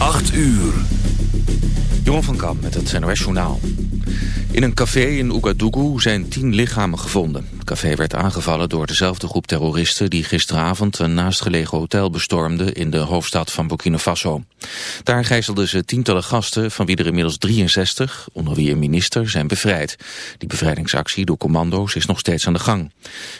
8 uur. Jeroen van Kam met het NOS Journaal. In een café in Ouagadougou zijn tien lichamen gevonden. Café werd aangevallen door dezelfde groep terroristen... die gisteravond een naastgelegen hotel bestormden... in de hoofdstad van Burkina Faso. Daar gijzelden ze tientallen gasten, van wie er inmiddels 63... onder wie een minister, zijn bevrijd. Die bevrijdingsactie door commando's is nog steeds aan de gang.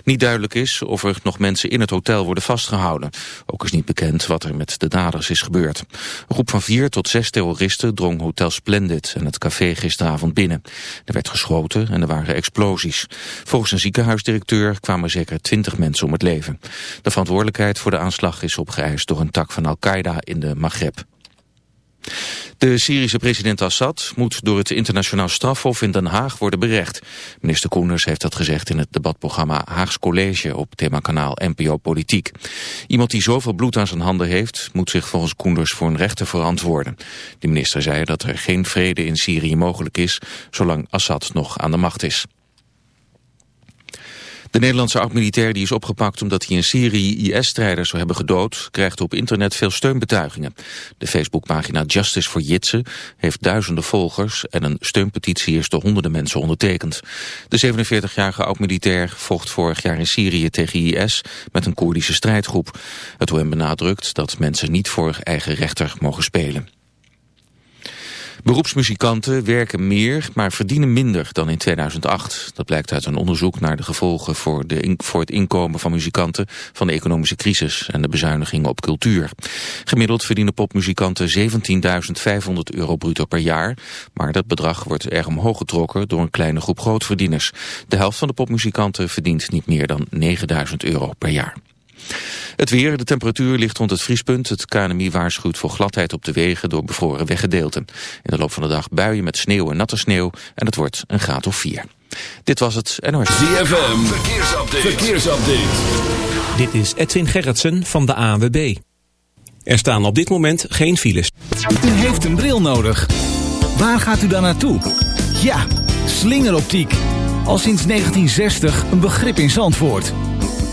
Niet duidelijk is of er nog mensen in het hotel worden vastgehouden. Ook is niet bekend wat er met de daders is gebeurd. Een groep van vier tot zes terroristen drong Hotel Splendid... en het café gisteravond binnen. Er werd geschoten en er waren explosies. Volgens een ziekenhuisdirecteur kwamen zeker twintig mensen om het leven. De verantwoordelijkheid voor de aanslag is opgeëist door een tak van Al-Qaeda in de Maghreb. De Syrische president Assad moet door het internationaal strafhof in Den Haag worden berecht. Minister Koenders heeft dat gezegd in het debatprogramma Haags College op themakanaal NPO Politiek. Iemand die zoveel bloed aan zijn handen heeft, moet zich volgens Koenders voor een rechter verantwoorden. De minister zei dat er geen vrede in Syrië mogelijk is, zolang Assad nog aan de macht is. De Nederlandse oud-militair die is opgepakt omdat hij in Syrië IS-strijders zou hebben gedood, krijgt op internet veel steunbetuigingen. De Facebookpagina Justice for Jitsen heeft duizenden volgers en een steunpetitie is door honderden mensen ondertekend. De 47-jarige oud-militair vocht vorig jaar in Syrië tegen IS met een Koerdische strijdgroep. Het OM benadrukt dat mensen niet voor eigen rechter mogen spelen. Beroepsmuzikanten werken meer, maar verdienen minder dan in 2008. Dat blijkt uit een onderzoek naar de gevolgen voor, de voor het inkomen van muzikanten van de economische crisis en de bezuinigingen op cultuur. Gemiddeld verdienen popmuzikanten 17.500 euro bruto per jaar, maar dat bedrag wordt erg omhoog getrokken door een kleine groep grootverdieners. De helft van de popmuzikanten verdient niet meer dan 9.000 euro per jaar. Het weer, de temperatuur ligt rond het vriespunt. Het KNMI waarschuwt voor gladheid op de wegen door bevroren weggedeelten. In de loop van de dag buien met sneeuw en natte sneeuw en het wordt een graad of 4. Dit was het NOS. ZFM, verkeersupdate. verkeersupdate. Dit is Edwin Gerritsen van de ANWB. Er staan op dit moment geen files. U heeft een bril nodig. Waar gaat u dan naartoe? Ja, slingeroptiek. Al sinds 1960 een begrip in Zandvoort.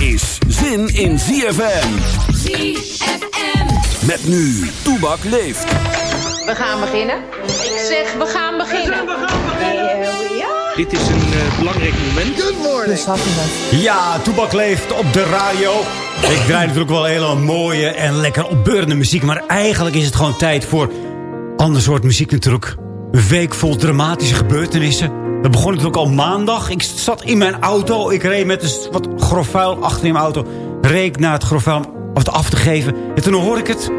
Is zin in ZFM. ZFM. Met nu, Toebak leeft. We gaan beginnen. Ik zeg, we gaan beginnen. Dit is een uh, belangrijk moment. Good morning. Ja, Toebak leeft op de radio. Ik draai natuurlijk wel hele mooie en lekker opbeurende muziek. Maar eigenlijk is het gewoon tijd voor ander soort muziek natuurlijk. Een week vol dramatische gebeurtenissen. Dat begon natuurlijk al maandag. Ik zat in mijn auto. Ik reed met een wat grof vuil achter in mijn auto. Reek naar het grof vuil om het af te geven. En toen hoor ik het.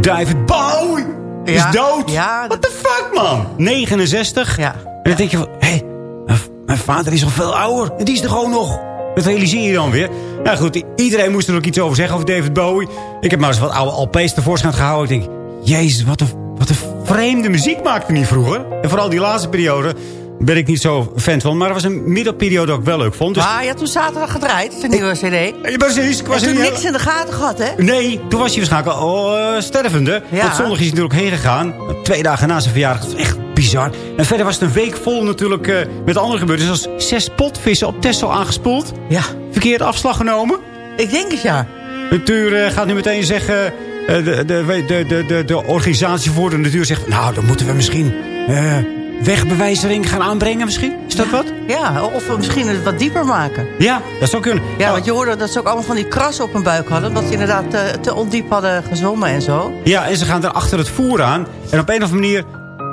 David Bowie is Ja. dood. Ja, What the fuck, man? 69. Ja. En dan denk je van... Hé, hey, mijn- mijn vader is al veel ouder. En die is er gewoon nog. Dat realiseer je dan weer. Nou goed, iedereen moest er ook iets over zeggen over David Bowie. Ik heb maar eens wat oude LP's tevoorschijn gehouden. Ik denk, jezus, wat een, wat een vreemde muziek maakte hij vroeger. En vooral die laatste periode ben ik niet zo fan van. Maar er was een middelperiode ook wel leuk vond. Dus... Maar je had toen zaterdag gedraaid, de nieuwe cd. Ja, precies. Ik was en toen niks in de gaten gehad, hè? Nee, toen was je waarschijnlijk al uh, stervende. Ja. Tot zondag is hij natuurlijk heen gegaan. Twee dagen na zijn verjaardag. Dat is echt bizar. En verder was het een week vol natuurlijk uh, met andere gebeurten. Zoals zes potvissen op Texel aangespoeld. Ja. Verkeerde afslag genomen. Ik denk het, ja. Natuur uh, gaat nu meteen zeggen... De, de, de, de, de, de organisatie voor de natuur zegt... Nou, dan moeten we misschien wegbewijzering gaan aanbrengen misschien? Is dat ja, wat? Ja, of misschien het wat dieper maken. Ja, dat zou kunnen. Ja, oh. want je hoorde dat ze ook allemaal van die krassen op hun buik hadden. Omdat ze inderdaad te, te ondiep hadden gezwommen en zo. Ja, en ze gaan er achter het voer aan. En op een of andere manier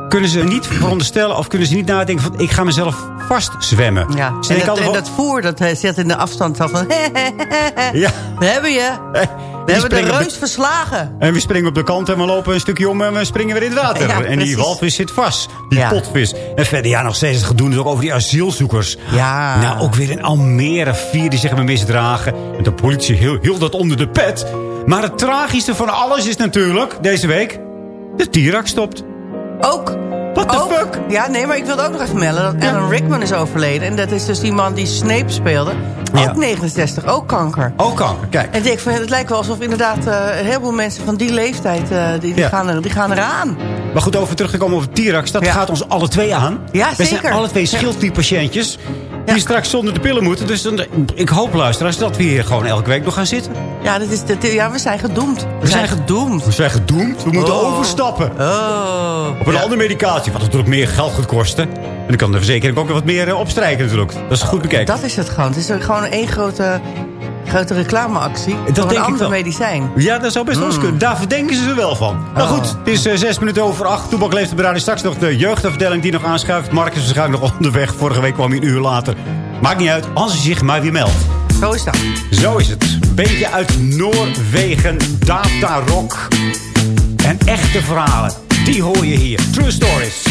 kunnen ze niet veronderstellen... of kunnen ze niet nadenken van... ik ga mezelf vast zwemmen. Ja, en dat, en dat voer dat zet in de afstand van... ja. We hebben je. We hebben de reus de... verslagen. En we springen op de kant en we lopen een stukje om en we springen weer in het water. Ja, en die walvis zit vast. Die ja. potvis. En verder, ja, nog steeds het gedoe ook over die asielzoekers. Ja. Nou, ook weer in Almere vier die zich hebben misdragen. En de politie hield dat onder de pet. Maar het tragischste van alles is natuurlijk, deze week... de T-Rex stopt. Ook. What the fuck? Ja, nee, maar ik wilde ook nog even melden dat Alan Rickman is overleden. En dat is dus die man die Snape speelde. Ook 69, ook kanker. Ook kanker, kijk. En ik, het lijkt wel alsof inderdaad uh, een heleboel mensen van die leeftijd... Uh, die, die, gaan er, die gaan eraan. Maar goed, over terug te komen op T-Rex. Dat gaat ons alle twee aan. Ja, We zeker. zijn alle twee schildpierpatiëntjes. Die straks zonder de pillen moeten. Dus dan, ik hoop, luisteraars, dat we hier gewoon elke week nog gaan zitten. Ja, dat is ja we zijn gedoemd. We, we zijn, gedoemd. We zijn gedoemd. We moeten oh. overstappen. Oh. Op een andere medicatie. Wat natuurlijk meer geld gaat kosten. En dan kan de verzekering ook wat meer uh, opstrijken natuurlijk. Dat is goed bekeken. Dat is het gewoon. Het is gewoon één grote grote reclameactie dat voor een ander medicijn. Ja, dat zou best wel eens kunnen. Daar verdenken ze er wel van. Oh. Nou goed, het is uh, zes minuten over acht. Toebak leeft de. Straks nog de jeugdafdeling die nog aanschuift. Mark is waarschijnlijk nog onderweg. Vorige week kwam hij een uur later. Maakt niet uit, als hij zich maar weer meldt. Zo is dat. Zo is het. Beetje uit Noorwegen, data rock. En echte verhalen, die hoor je hier. True Stories.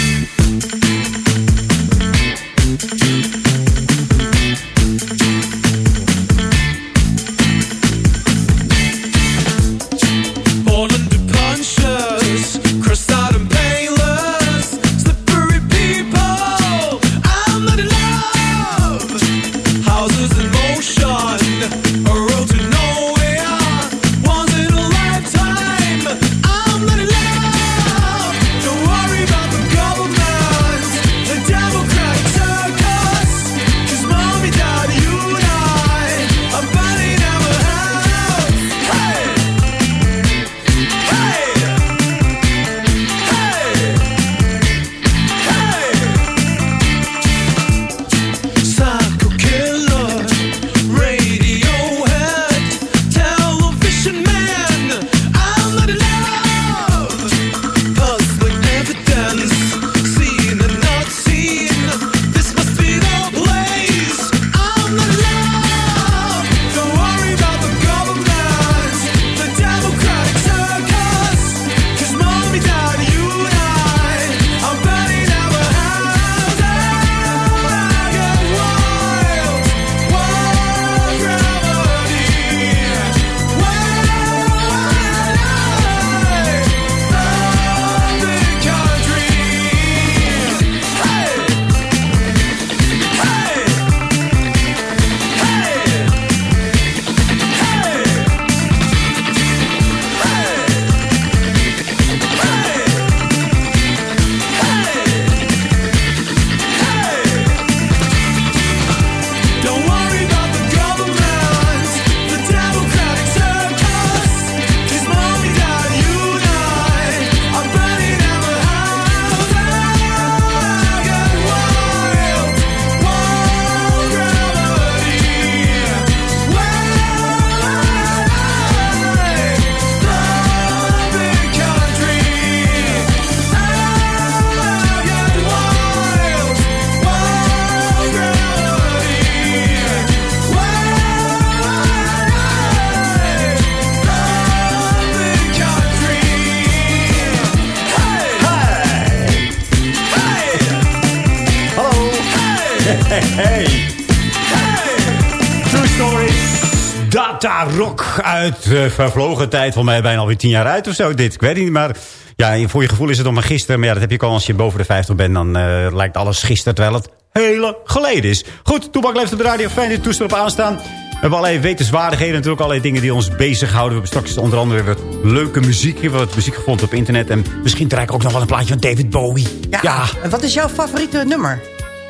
Rock uit de vervlogen tijd. Van mij bijna alweer tien jaar uit of zo. Dit, ik weet niet, maar... Ja, voor je gevoel is het nog maar gisteren. Maar ja, dat heb je al als je boven de 50 bent. Dan uh, lijkt alles gisteren, terwijl het hele geleden is. Goed, Toebak leeft op de radio. Fijn dat toestel op aanstaan. We hebben allerlei wetenswaardigheden. Natuurlijk allerlei dingen die ons bezighouden. We hebben straks onder andere weer wat leuke muziek. We hebben wat muziek gevonden op internet. En misschien draai ik ook nog wel een plaatje van David Bowie. Ja, ja. En wat is jouw favoriete nummer?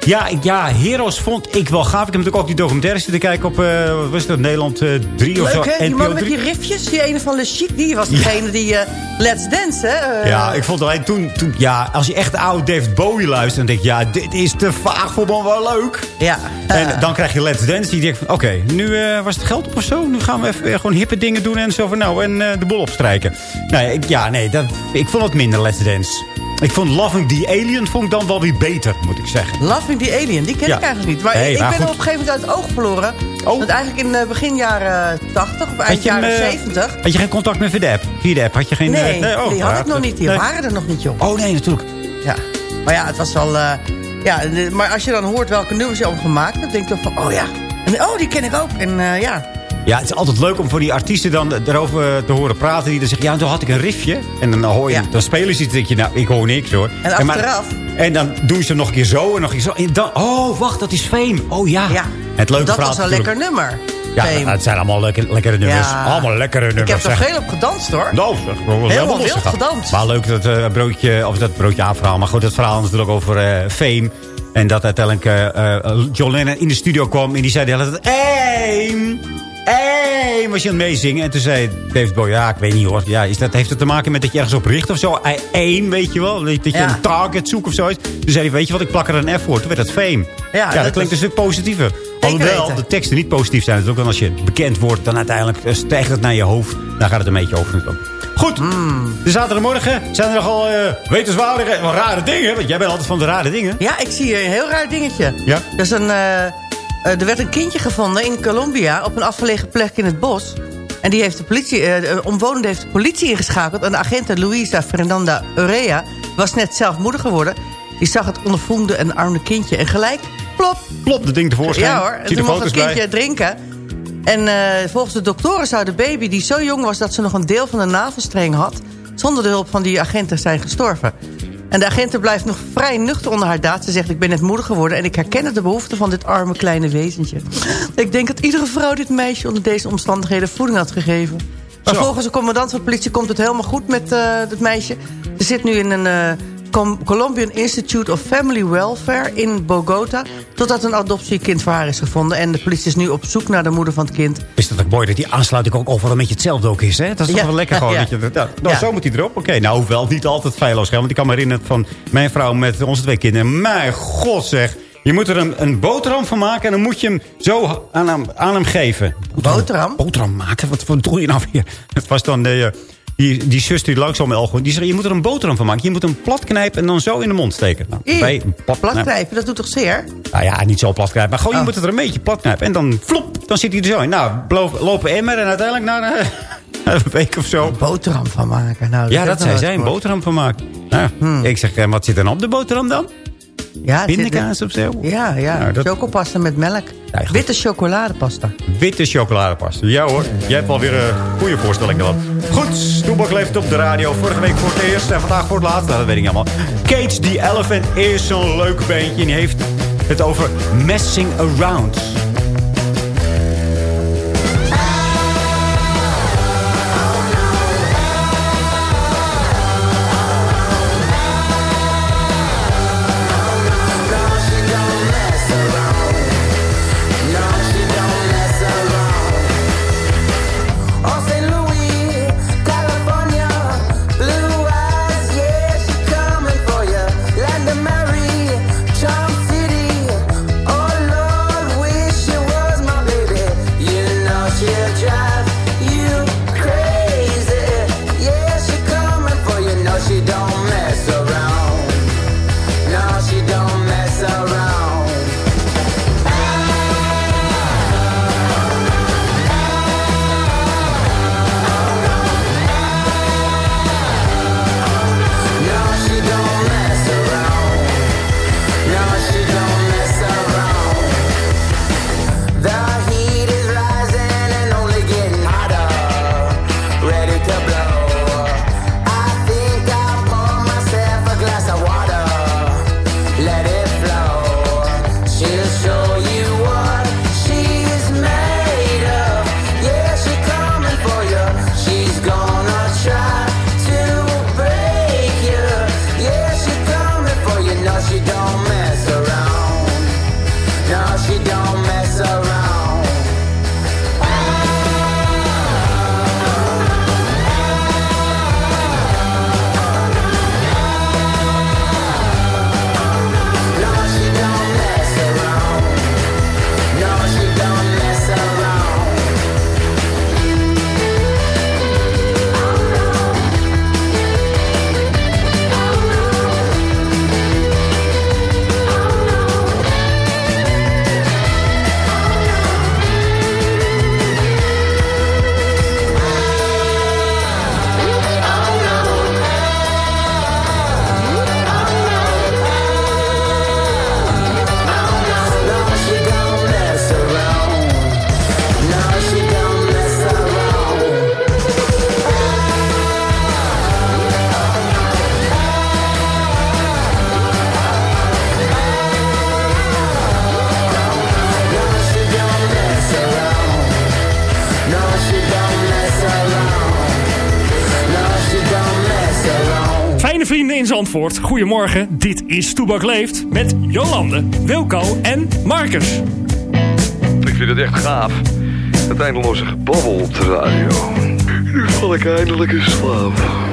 Ja, ja, Heroes vond ik wel gaaf. Ik heb natuurlijk ook die documentaire zitten kijken op, uh, wat is dat, Nederland 3 uh, of zo. Leuk, Die man met die riffjes, die ene van Le Chic, die was degene die uh, Let's Dance, hè? Ja, ik vond alleen toen, toen, ja, als je echt de oude David Bowie luistert, dan denk je, ja, dit is te vaag voor me wel leuk. Ja. En dan krijg je Let's Dance, die denkt van, oké, okay, nu was het geld op of zo, nu gaan we even gewoon hippe dingen doen en zo van, nou, en de bol opstrijken. Nou ja, ja nee, dat, ik vond het minder Let's Dance. Ik vond Loving the Alien vond ik dan wel weer beter, moet ik zeggen. Loving the Alien, die ken ja. ik eigenlijk niet. Maar hey, ik maar ben goed. op een gegeven moment uit het oog verloren. Oh. Want eigenlijk in uh, begin jaren 80 of eind jaren uh, 70... Had je geen contact met de app had je geen... Nee, nee oh, die had ik nog niet. Die nee. waren er nog niet, joh. Oh nee, natuurlijk. Ja, maar ja, het was wel... Ja, maar als je dan hoort welke nummers je allemaal gemaakt hebt... denk je van, oh ja. En, oh, die ken ik ook. En ja... Ja, het is altijd leuk om voor die artiesten dan erover te horen praten. Die dan zeggen, ja, toen had ik een riffje. En dan hoor je, ja. dan spelen ze iets. denk je, nou, ik hoor niks hoor. En achteraf. En, en dan doen ze nog een keer zo en nog een keer zo. En dan, oh, wacht, dat is Fame. Oh ja. ja. Het leuke dat was een lekker nummer. Ja, Fame. het zijn allemaal lekkere, lekkere nummers. Ja. Allemaal lekkere nummers. Ik heb er veel op gedanst hoor. Nou, helemaal, helemaal wild gedanst. Maar leuk dat uh, broodje, of dat broodje aanverhaal. Maar goed, het verhaal is natuurlijk over uh, Fame. En dat uiteindelijk uh, John Lennon in de studio kwam. En die zei de hele tijd... Aim! Hey, was je aan het meezingen. En toen zei David Bowie, ja, ik weet niet hoor. Ja, is dat, heeft het te maken met dat je ergens op richt of zo? Eén, weet je wel? Dat je ja. een target zoekt of zoiets. Toen zei hij, weet je wat, ik plak er een F voor. Toen werd het fame. Ja, ja dat, klinkt een stuk positiever. Alhoewel de teksten niet positief zijn. Dus ook dan als je bekend wordt, dan uiteindelijk eh, stijgt het naar je hoofd. Dan gaat het een beetje over. Goed, mm. de zaterdagmorgen zijn er nogal uh, wetenswaardige, rare dingen. Want jij bent altijd van de rare dingen. Ja, ik zie een heel raar dingetje. Ja? Dat is een... Uh, er werd een kindje gevonden in Colombia op een afgelegen plek in het bos. En die heeft de politie, de omwonende heeft de politie ingeschakeld. En de agent Luisa Fernanda Urea was net zelf moeder geworden. Die zag het ondervoende en arme kindje. En gelijk, plop. Plop, de ding tevoorschijn. Ja hoor, en toen mocht het kindje drinken. En uh, volgens de doktoren zou de baby, die zo jong was... dat ze nog een deel van de navelstreng had... zonder de hulp van die agenten zijn gestorven. En de agenten blijft nog vrij nuchter onder haar daad. Ze zegt, ik ben net moeder geworden... en ik herken de behoefte van dit arme kleine wezentje. Ik denk dat iedere vrouw dit meisje onder deze omstandigheden voeding had gegeven. Maar volgens de commandant van de politie komt het helemaal goed met uh, het meisje. Ze zit nu in een... Uh, Colombian Institute of Family Welfare in Bogota... totdat een adoptiekind voor haar is gevonden. En de politie is nu op zoek naar de moeder van het kind. Is dat ook mooi dat die aansluiting ook overal een beetje hetzelfde ook is, hè? Dat is toch wel lekker gewoon. Ja. Dat je, nou, nou zo moet hij erop. Oké, nou wel niet altijd feilloos gaan. Want ik kan me herinneren van mijn vrouw met onze twee kinderen. Mijn god zeg... Je moet er een, een, boterham van maken en dan moet je hem zo aan hem, aan hem geven. Boterham? Boterham maken? Wat, wat doe je nou weer? Het was dan de, die, die zus die langzaam met die zei, je moet er een boterham van maken. Je moet hem plat knijpen en dan zo in de mond steken. Nou, bij, plat, plat knijpen, dat doet toch zeer? Nou ja, niet zo plat knijpen. Maar gewoon, je oh. moet het er een beetje plat knijpen. En dan flop, dan zit hij er zo in. Nou, lopen emmer en uiteindelijk na een week of zo. Een boterham van maken. Nou, ja, dat zei zij, een boterham van maken. Nou, hmm. Ik zeg, wat zit er op de boterham dan? Ja, Pindakaas of zo? Ja, ja. Nou, dat... chocopasta met melk. Witte chocoladepasta. Witte chocoladepasta. Ja hoor, jij hebt alweer een goede voorstelling gehad. Goed, Toebak leeft op de radio. Vorige week voor het eerst en vandaag voor het laatst. Nou, dat weet ik niet allemaal. Cage the Elephant is zo'n leuk beentje. En die heeft het over messing around. Goedemorgen. Dit is Toebak Leeft met Jolande, Wilco en Marcus. Ik vind het echt gaaf. Het eindeloze gebabbel op de radio. Nu val ik eindelijk in slaap.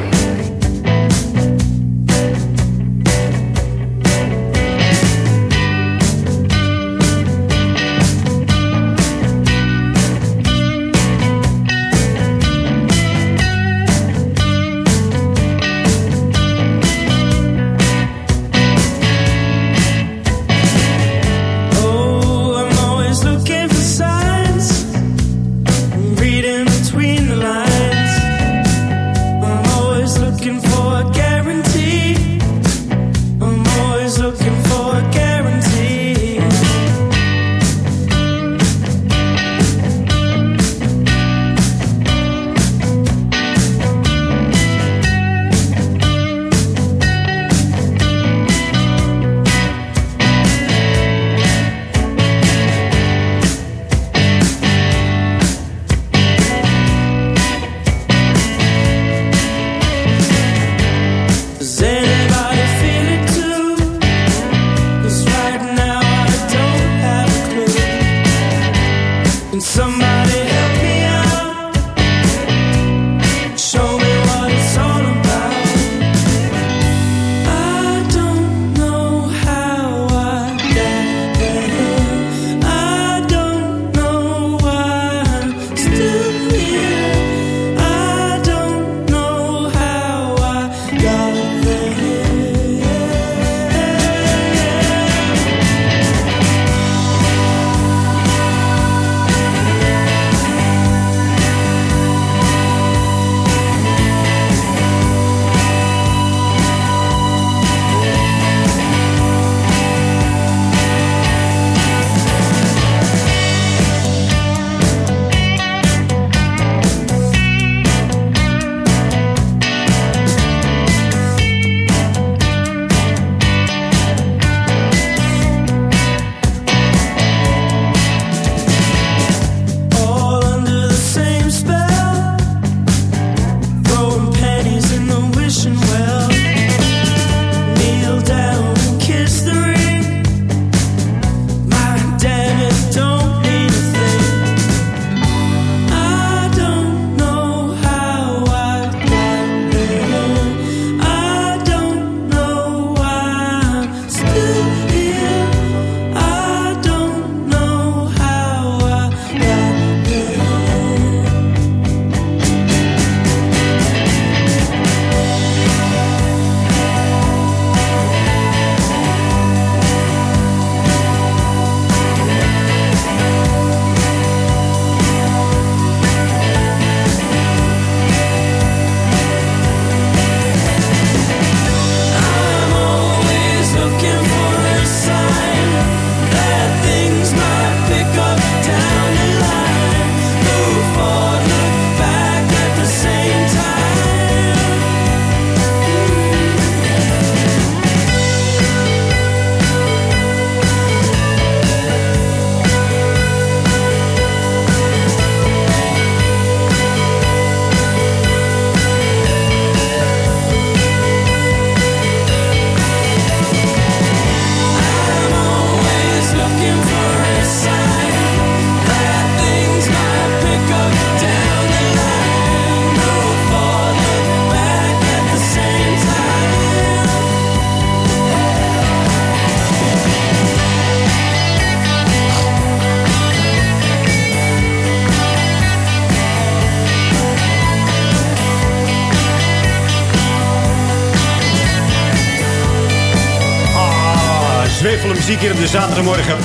Zweefvolle muziek hier op de zaterdagmorgen.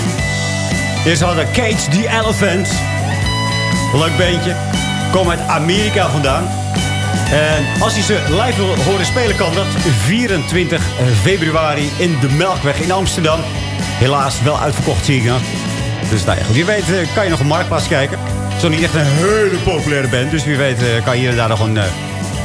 Eerst hadden Cage the Elephant. Leuk beentje. Kom uit Amerika vandaan. En als je ze live wil horen spelen, kan dat 24 februari in de Melkweg in Amsterdam. Helaas wel uitverkocht, zie ik. Dus nou goed, wie weet eh, kan je nog een marktplaats kijken. Zo niet echt een hele populaire band. Dus wie weet eh, kan je hier en daar nog een, eh,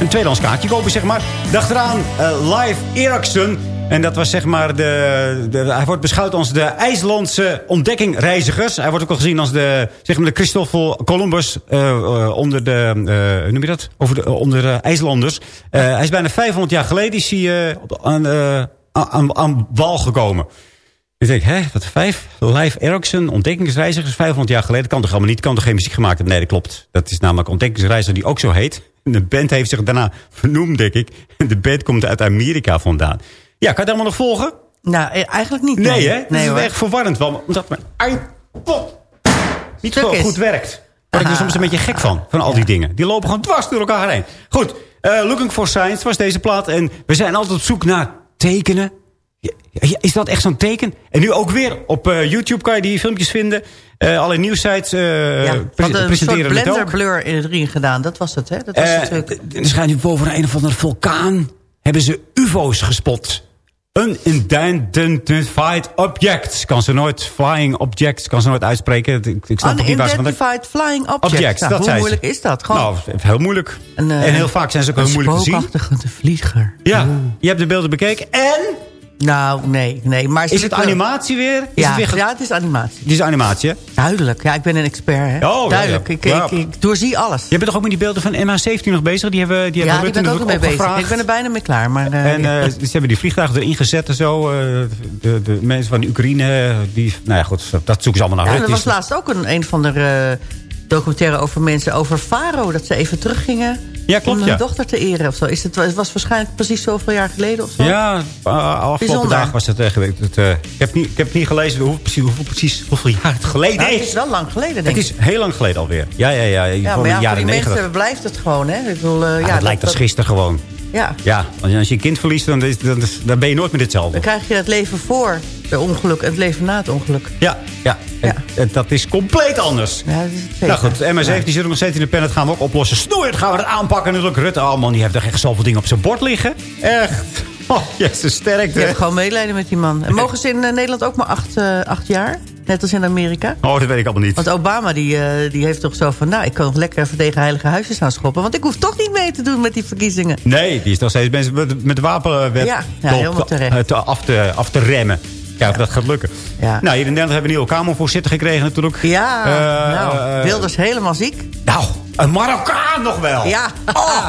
een tweedehands kaartje kopen, zeg maar. Daarachteraan live Ericsson. En dat was zeg maar de. Hij wordt beschouwd als de IJslandse ontdekkingreizigers. Hij wordt ook al gezien als de, zeg maar de Christoffel Columbus eh, eh, onder de... eh, hoe noem je dat? Over de, onder de IJslanders. Eh, hij is bijna 500 jaar geleden is hij, eh, aan, eh, aan, aan wal gekomen. Ik denk, hè, wat vijf? Live Erickson, ontdekkingsreizigers, 500 jaar geleden. Kan toch helemaal niet? Kan toch geen muziek gemaakt hebben? Nee, dat klopt. Dat is namelijk ontdekkingsreiziger die ook zo heet. De band heeft zich daarna vernoemd, denk ik. De band komt uit Amerika vandaan. Ja, kan je het allemaal nog volgen? Nou, eh, eigenlijk niet. Nee, hè? Dat Nee, is hoor. echt verwarrend. Want omdat mijn iPod niet zo is. goed werkt. Word ik er soms een beetje gek van. Van al die dingen. Die lopen gewoon dwars door elkaar heen. Goed. eh, Looking for Science was deze plaat. En we zijn altijd op zoek naar tekenen. Ja, Is dat echt zo'n teken? En nu ook weer op eh, YouTube kan je die filmpjes vinden. Eh alle nieuwsites eh Ja, pre- van een soort presenteren het blender ook. blur in het ring gedaan. Dat was het, hè? Dat was natuurlijk... er schijnt nu boven een of andere vulkaan... hebben ze ufo's gespot. Unidentified objects. Kan ze nooit flying objects. Kan ze nooit uitspreken. Ik, ik snap niet waar ze van... Unidentified flying objects. Objects, Nou, dat hoe ze. moeilijk is dat? Gewoon Nou, heel moeilijk. een, en eh, heel vaak zijn ze ook een heel moeilijk te zien. spookachtige vlieger. Ja, je hebt de beelden bekeken. En? Nou, nee, nee. Maar Is het animatie weer? Is Ja, het weer ja, het is animatie. Het is animatie, hè? Duidelijk. Ja, ik ben een expert, hè? Oh, ja, Duidelijk. ja. Ik, Ja. ik, ik doorzie alles. Je bent toch ook met die beelden van MH17 nog bezig? Die hebben, die ja, hebben Rutte ben ik ook mee natuurlijk bezig. Ik ben er bijna mee klaar. Maar, eh, En eh, ze hebben die vliegtuigen erin gezet en zo. eh, de, de mensen van de Oekraïne, die, nou ja goed, dat zoeken ze allemaal naar. ja, Het er was laatst ook een, een van de documentaire over mensen over Faro. Dat ze even teruggingen Ja, klopt, om hun ja. dochter te eren. Of zo. Is het, het was waarschijnlijk precies zoveel jaar geleden of zo. Ja, uh, afgelopen dagen was het, eh, geweest. Het, eh, ik, heb niet, ik heb niet gelezen hoe, precies, hoeveel, precies hoeveel jaar het geleden Nou, is. het is wel lang geleden, Het denk ik. is heel lang geleden alweer. Ja, ja, ja. Ja, Gewoon maar in ja, voor die mensen blijft het gewoon, hè? Ik bedoel, eh, Ja, ja, het lijkt als gisteren gewoon. Ja, Ja, als je een kind verliest, dan, dan, ben je nooit meer hetzelfde. dan krijg je het leven voor het ongeluk en het leven na het ongeluk. Ja, ja. En, en dat is compleet anders. Ja, dat is het. Nou goed, MH17 zit ook nog steeds in de pen. Dat gaan we ook oplossen. Snoeien gaan we het aanpakken. Natuurlijk Rutte, oh man, die heeft er echt zoveel dingen op zijn bord liggen. Echt. Oh, jezus, sterk. Je hebt gewoon medelijden met die man. En mogen ze in eh, Nederland ook maar acht, eh, acht jaar? Net als in Amerika? Oh, dat weet ik allemaal niet. Want Obama die, eh, die heeft toch zo van... nou, ik kan nog lekker even tegen heilige huisjes aan schoppen... want ik hoef toch niet mee te doen met die verkiezingen. Nee, die is nog steeds met, met de wapenwet Ja, ja, helemaal terecht. te- af, te, af te remmen. Ja, of dat gaat lukken. Ja. Nou, hier in Nederland hebben we een nieuwe Kamervoorzitter gekregen natuurlijk. Ja, Eh, nou, eh, Wilders helemaal ziek. Nou, een Marokkaan nog wel. Ja. Oh,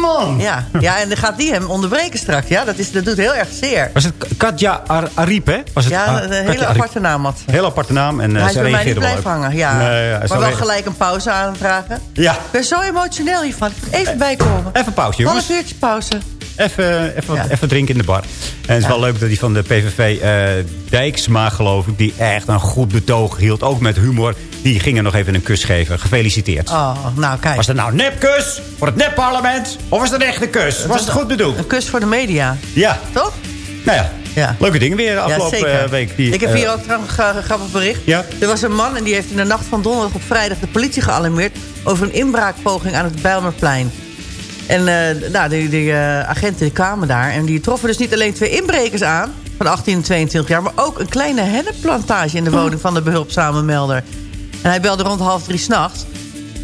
man. Ja, ja en dan gaat die hem onderbreken straks. Ja, dat, is, dat doet heel erg zeer. Was het Katja Ar Ariep, hè? Was het, Ja, een hele aparte naam had ze. Heel aparte naam. En, eh, Hij is ze bij mij niet blijven hangen. Ja. Nee, ja, maar ze wel gelijk een pauze aanvragen. Ja. Ik ben zo emotioneel hiervan. Even bijkomen. Even pauze, jongens. Half uurtje pauze. Even, even, even drinken in de bar. En het is wel leuk dat die van de PVV, eh, Dijksma geloof ik... die echt een goed betoog hield, ook met humor... die ging er nog even een kus geven. Gefeliciteerd. Oh, nou kijk. Was dat nou een nepkus voor het nepparlement? Of was het een echte kus? Was het goed bedoeld? Een kus voor de media. Ja. Toch? Nou ja, Ja. leuke dingen weer afgelopen eh, week. Die, ik heb eh, hier ook trouwens een gra- grappig bericht. Ja? Er was een man en die heeft in de nacht van donderdag op vrijdag de politie gealarmeerd... over een inbraakpoging aan het Bijlmerplein. En eh, nou, die, die eh, agenten kwamen daar en die troffen dus niet alleen twee inbrekers aan... van 18 en 22 jaar, maar ook een kleine hennepplantage... in de woning van de behulpzame melder. En hij belde rond half drie s'nachts.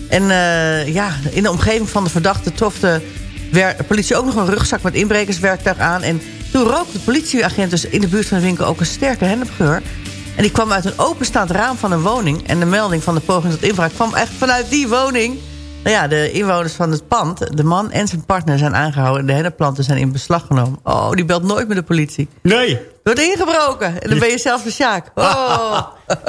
En eh, ja, in de omgeving van de verdachte trof de politie ook nog een rugzak met inbrekerswerktuig aan. En toen rook de politieagent dus in de buurt van de winkel ook een sterke hennepgeur. En die kwam uit een openstaand raam van een woning. En de melding van de poging tot inbraak kwam echt vanuit die woning. Nou ja, de inwoners van het pand, de man en zijn partner zijn aangehouden... en de hennepplanten zijn in beslag genomen. Oh, die belt nooit met de politie. Nee. Wordt ingebroken. En dan ben je zelfs de Sjaak. Oh.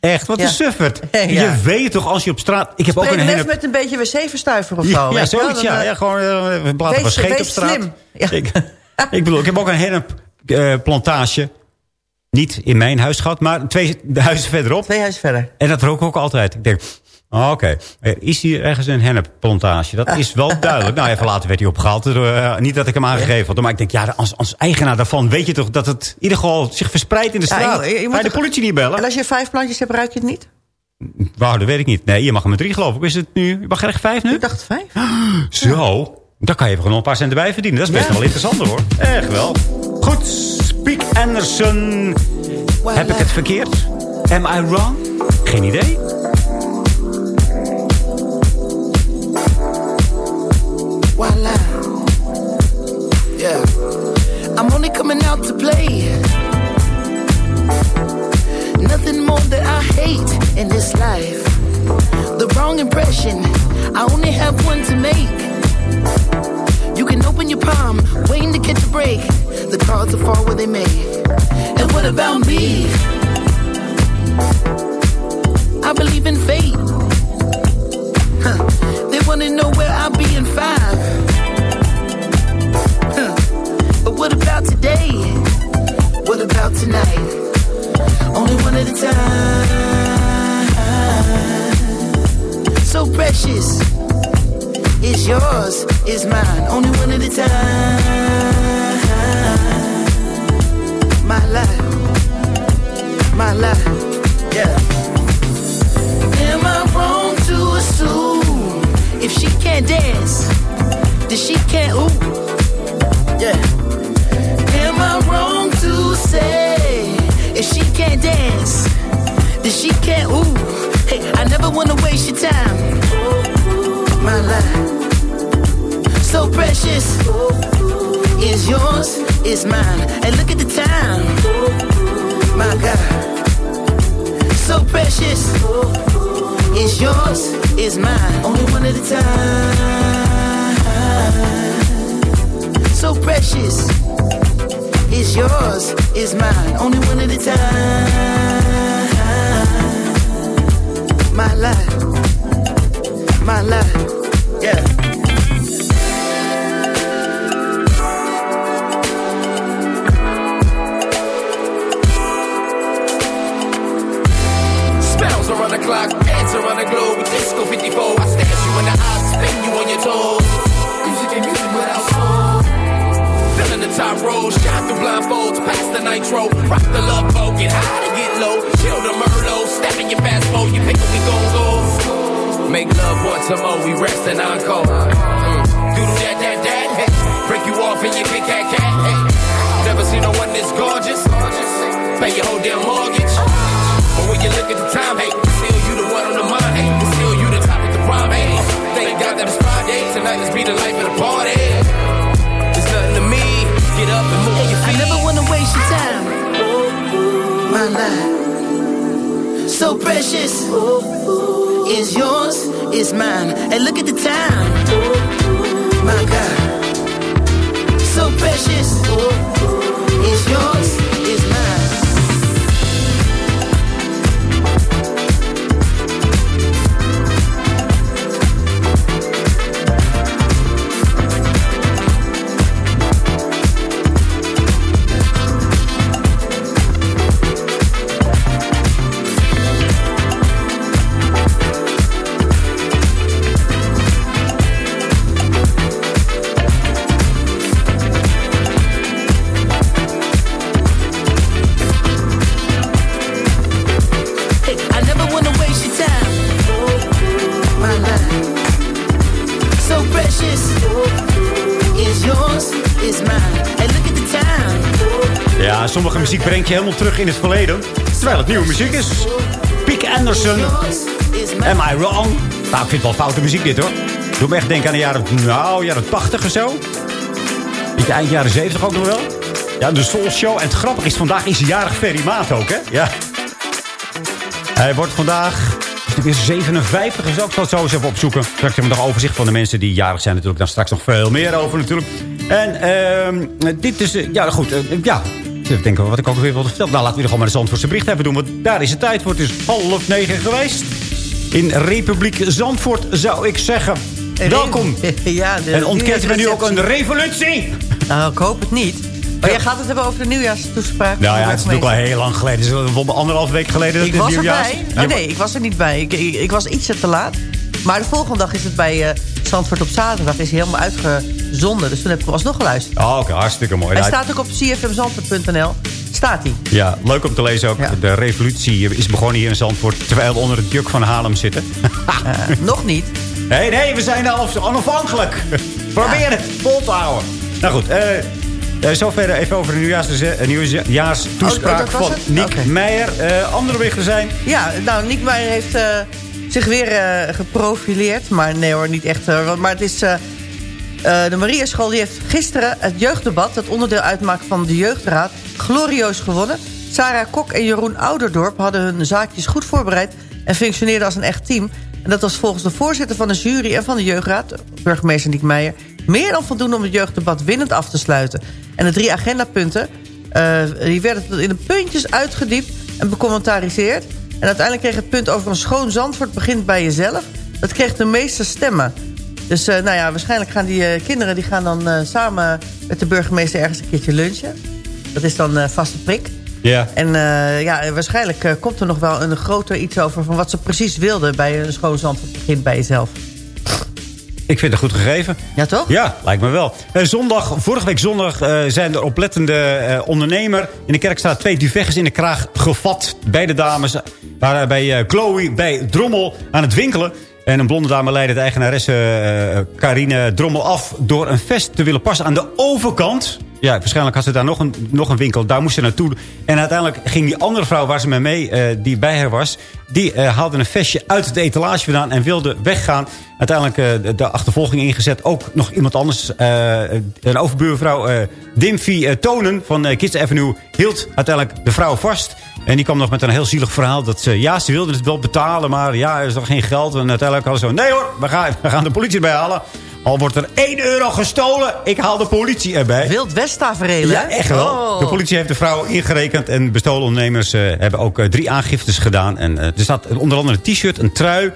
Echt, wat Ja. een suffert. Ja. Je weet toch als je op straat... Ik heb ook een hennep... met een beetje wc-verstuiver of zo. Ja, zoiets, Dan, ja. eh, ja gewoon uh, een blad van scheet op straat. Ik, ik bedoel, ik heb ook een hennepplantage. Niet in mijn huis gehad, maar twee huizen verderop. Twee huizen verder. En dat rook ook altijd. Ik denk, oh, oké, er is hier ergens een hennepplantage. Dat is wel duidelijk. Nou, even later werd hij opgehaald. Uh, niet dat ik hem aangegeven had. Maar ik denk, ja, als, als eigenaar daarvan weet je toch dat het in ieder geval zich verspreidt in de Ja, straat. je- je- je moet Ga je de politie niet bellen? En als je vijf plantjes hebt, ruik je het niet? Wauw, dat weet ik niet. Nee, je mag er met drie geloof ik. Is het nu, je mag er echt vijf nu? Ik dacht vijf. Zo, dan kan je even nog een paar cent erbij verdienen. Dat is best Ja. wel interessant hoor. Echt wel. Goed, Speak Anderson. Heb ik het verkeerd? Am I wrong? Geen idee. Yeah. I'm only coming out to play. Nothing more that I hate in this life. The wrong impression, I only have one to make. You can open your palm, waiting to catch a break. The cards will fall where they may. And what about me? I believe in fate. Huh. They wanna know where I'll be in five. What about today? What about tonight? Only one at a time. So precious. It's yours, it's mine. Only one at a time. My life. My life. Yeah. Am I wrong to assume if she can't dance, then she can't ooh? Yeah. Can't dance, then she can't ooh? Hey, I never wanna waste your time. My life, so precious, is yours, is mine. And look at the time, my God, so precious, is yours, is mine. Only one at a time, so precious is yours, is mine. Only one at a time. My life, my life, yeah. Spells around the clock, dance around the globe. Love once more, we rest and encore. Mm. Do that, that, that, hey. Break you off and you kick cat, cat, hey. Never seen no one this gorgeous. Pay your whole damn mortgage. But when you look at the time, hey, still you the one on the mind, hey. Still you the top of the prime, hey. Thank God that it's Friday, tonight let's be the life of the party. It's nothing to me, get up and move your I never wanna waste your time. My life, so precious, is yours, is mine. And look at the time, my God, so precious, is yours, sommige muziek brengt je helemaal terug in het verleden. Terwijl het nieuwe muziek is. Piek Anderson. Am I wrong? Nou, ik vind het wel foute muziek dit hoor. Doe me echt denken aan de jaren, nou, jaren 80 of zo. Beetje eind jaren 70 ook nog wel. Ja, de Soul Show. En het grappige is, vandaag is hij jarig Ferry Maat ook, hè? Ja. Hij wordt vandaag... Is hij weer 57 is ook. Ik zal het zo eens even opzoeken. Straks hebben we nog overzicht van de mensen die jarig zijn natuurlijk. Daar straks nog veel meer over natuurlijk. En ehm, dit is... eh, ja, goed. eh, ja, ik denk wat ik ook weer wilde vertellen. Nou, laten we er gewoon maar de Zandvoortse bericht even doen. Want daar is het tijd voor. Het is half negen geweest. In Republiek Zandvoort zou ik zeggen. Welkom. Ja, de en ontkent we nu ook een revolutie? Nou, ik hoop het niet. Maar jij gaat het hebben over de nieuwjaarstoespraak. Nou ja, het is natuurlijk al heel lang geleden. Het is anderhalf week geleden. Ik was nieuwjaars- erbij. Oh nee, ik was er niet bij. Ik, ik, ik was ietsje te laat. Maar de volgende dag is het bij eh Zandvoort op zaterdag. Is helemaal uitgezonden. Dus toen heb ik hem alsnog geluisterd. Oh, oké, hartstikke mooi. Hij staat ook op cfmzandvoort.nl. Staat hij. Ja, leuk om te lezen ook. De revolutie is begonnen hier in Zandvoort... terwijl we onder het juk van Haarlem zitten. nog niet. Nee, nee, we zijn al onafhankelijk. Probeer het vol te houden. Nou goed, eh eh, zover even over de nieuwjaars, eh, nieuwjaarstoespraak Oh, van Oké. Meijer. Eh, andere berichten zijn... Ja, nou, Nick Meijer heeft eh, zich weer eh, geprofileerd. Maar nee hoor, niet echt. maar het is... eh, Eh, de Mariaschool die heeft gisteren het jeugddebat... dat onderdeel uitmaakt van de jeugdraad... glorieus gewonnen. Sarah Kok en Jeroen Ouderdorp hadden hun zaakjes goed voorbereid... en functioneerden als een echt team. En dat was volgens de voorzitter van de jury en van de jeugdraad... burgemeester Niek Meijer... meer dan voldoende om het jeugddebat winnend af te sluiten. En de drie agendapunten... die werden in de puntjes uitgediept en becommentariseerd. En uiteindelijk kreeg het punt over een schoon Zandvoort begint bij jezelf. Dat kreeg de meeste stemmen. Dus eh, nou ja, waarschijnlijk gaan die eh, kinderen die gaan dan eh, samen met de burgemeester ergens een keertje lunchen. Dat is dan vaste prik. Ja. En ja, waarschijnlijk komt er nog wel een groter iets over... van wat ze precies wilden bij een schoon Zandvoort begint bij jezelf. Ik vind het goed gegeven. Ja, toch? Ja, lijkt me wel. Eh, zondag, vorige week zondag eh, zijn er oplettende eh, ondernemer... in de Kerkstraat twee duvegges in de kraag gevat. Beide dames waren bij Chloe bij Drommel aan het winkelen. En een blonde dame leidde de eigenaresse Carine Drommel af... door een vest te willen passen aan de overkant. Ja, waarschijnlijk had ze daar nog een, nog een winkel. Daar moest ze naartoe. En uiteindelijk ging die andere vrouw waar ze mee mee, eh, die bij haar was... die eh, haalde een vestje uit het etalage vandaan en wilde weggaan. Uiteindelijk eh, de, achtervolging ingezet. Ook nog iemand anders. een overbuurvrouw, Dimfy Tonen van Kids Avenue... hield uiteindelijk de vrouw vast... En die kwam nog met een heel zielig verhaal. Dat ze, ja, ze wilden het wel betalen, maar ja, er is nog geen geld. En uiteindelijk hadden ze zo, nee hoor, we gaan, we gaan de politie erbij halen. Al wordt er 1 euro gestolen, ik haal de politie erbij. Wild hè? Ja, echt wel. Oh. De politie heeft de vrouw ingerekend. En bestolen ondernemers eh, hebben ook eh, drie aangiftes gedaan. En eh, er staat onder andere een t-shirt, een trui.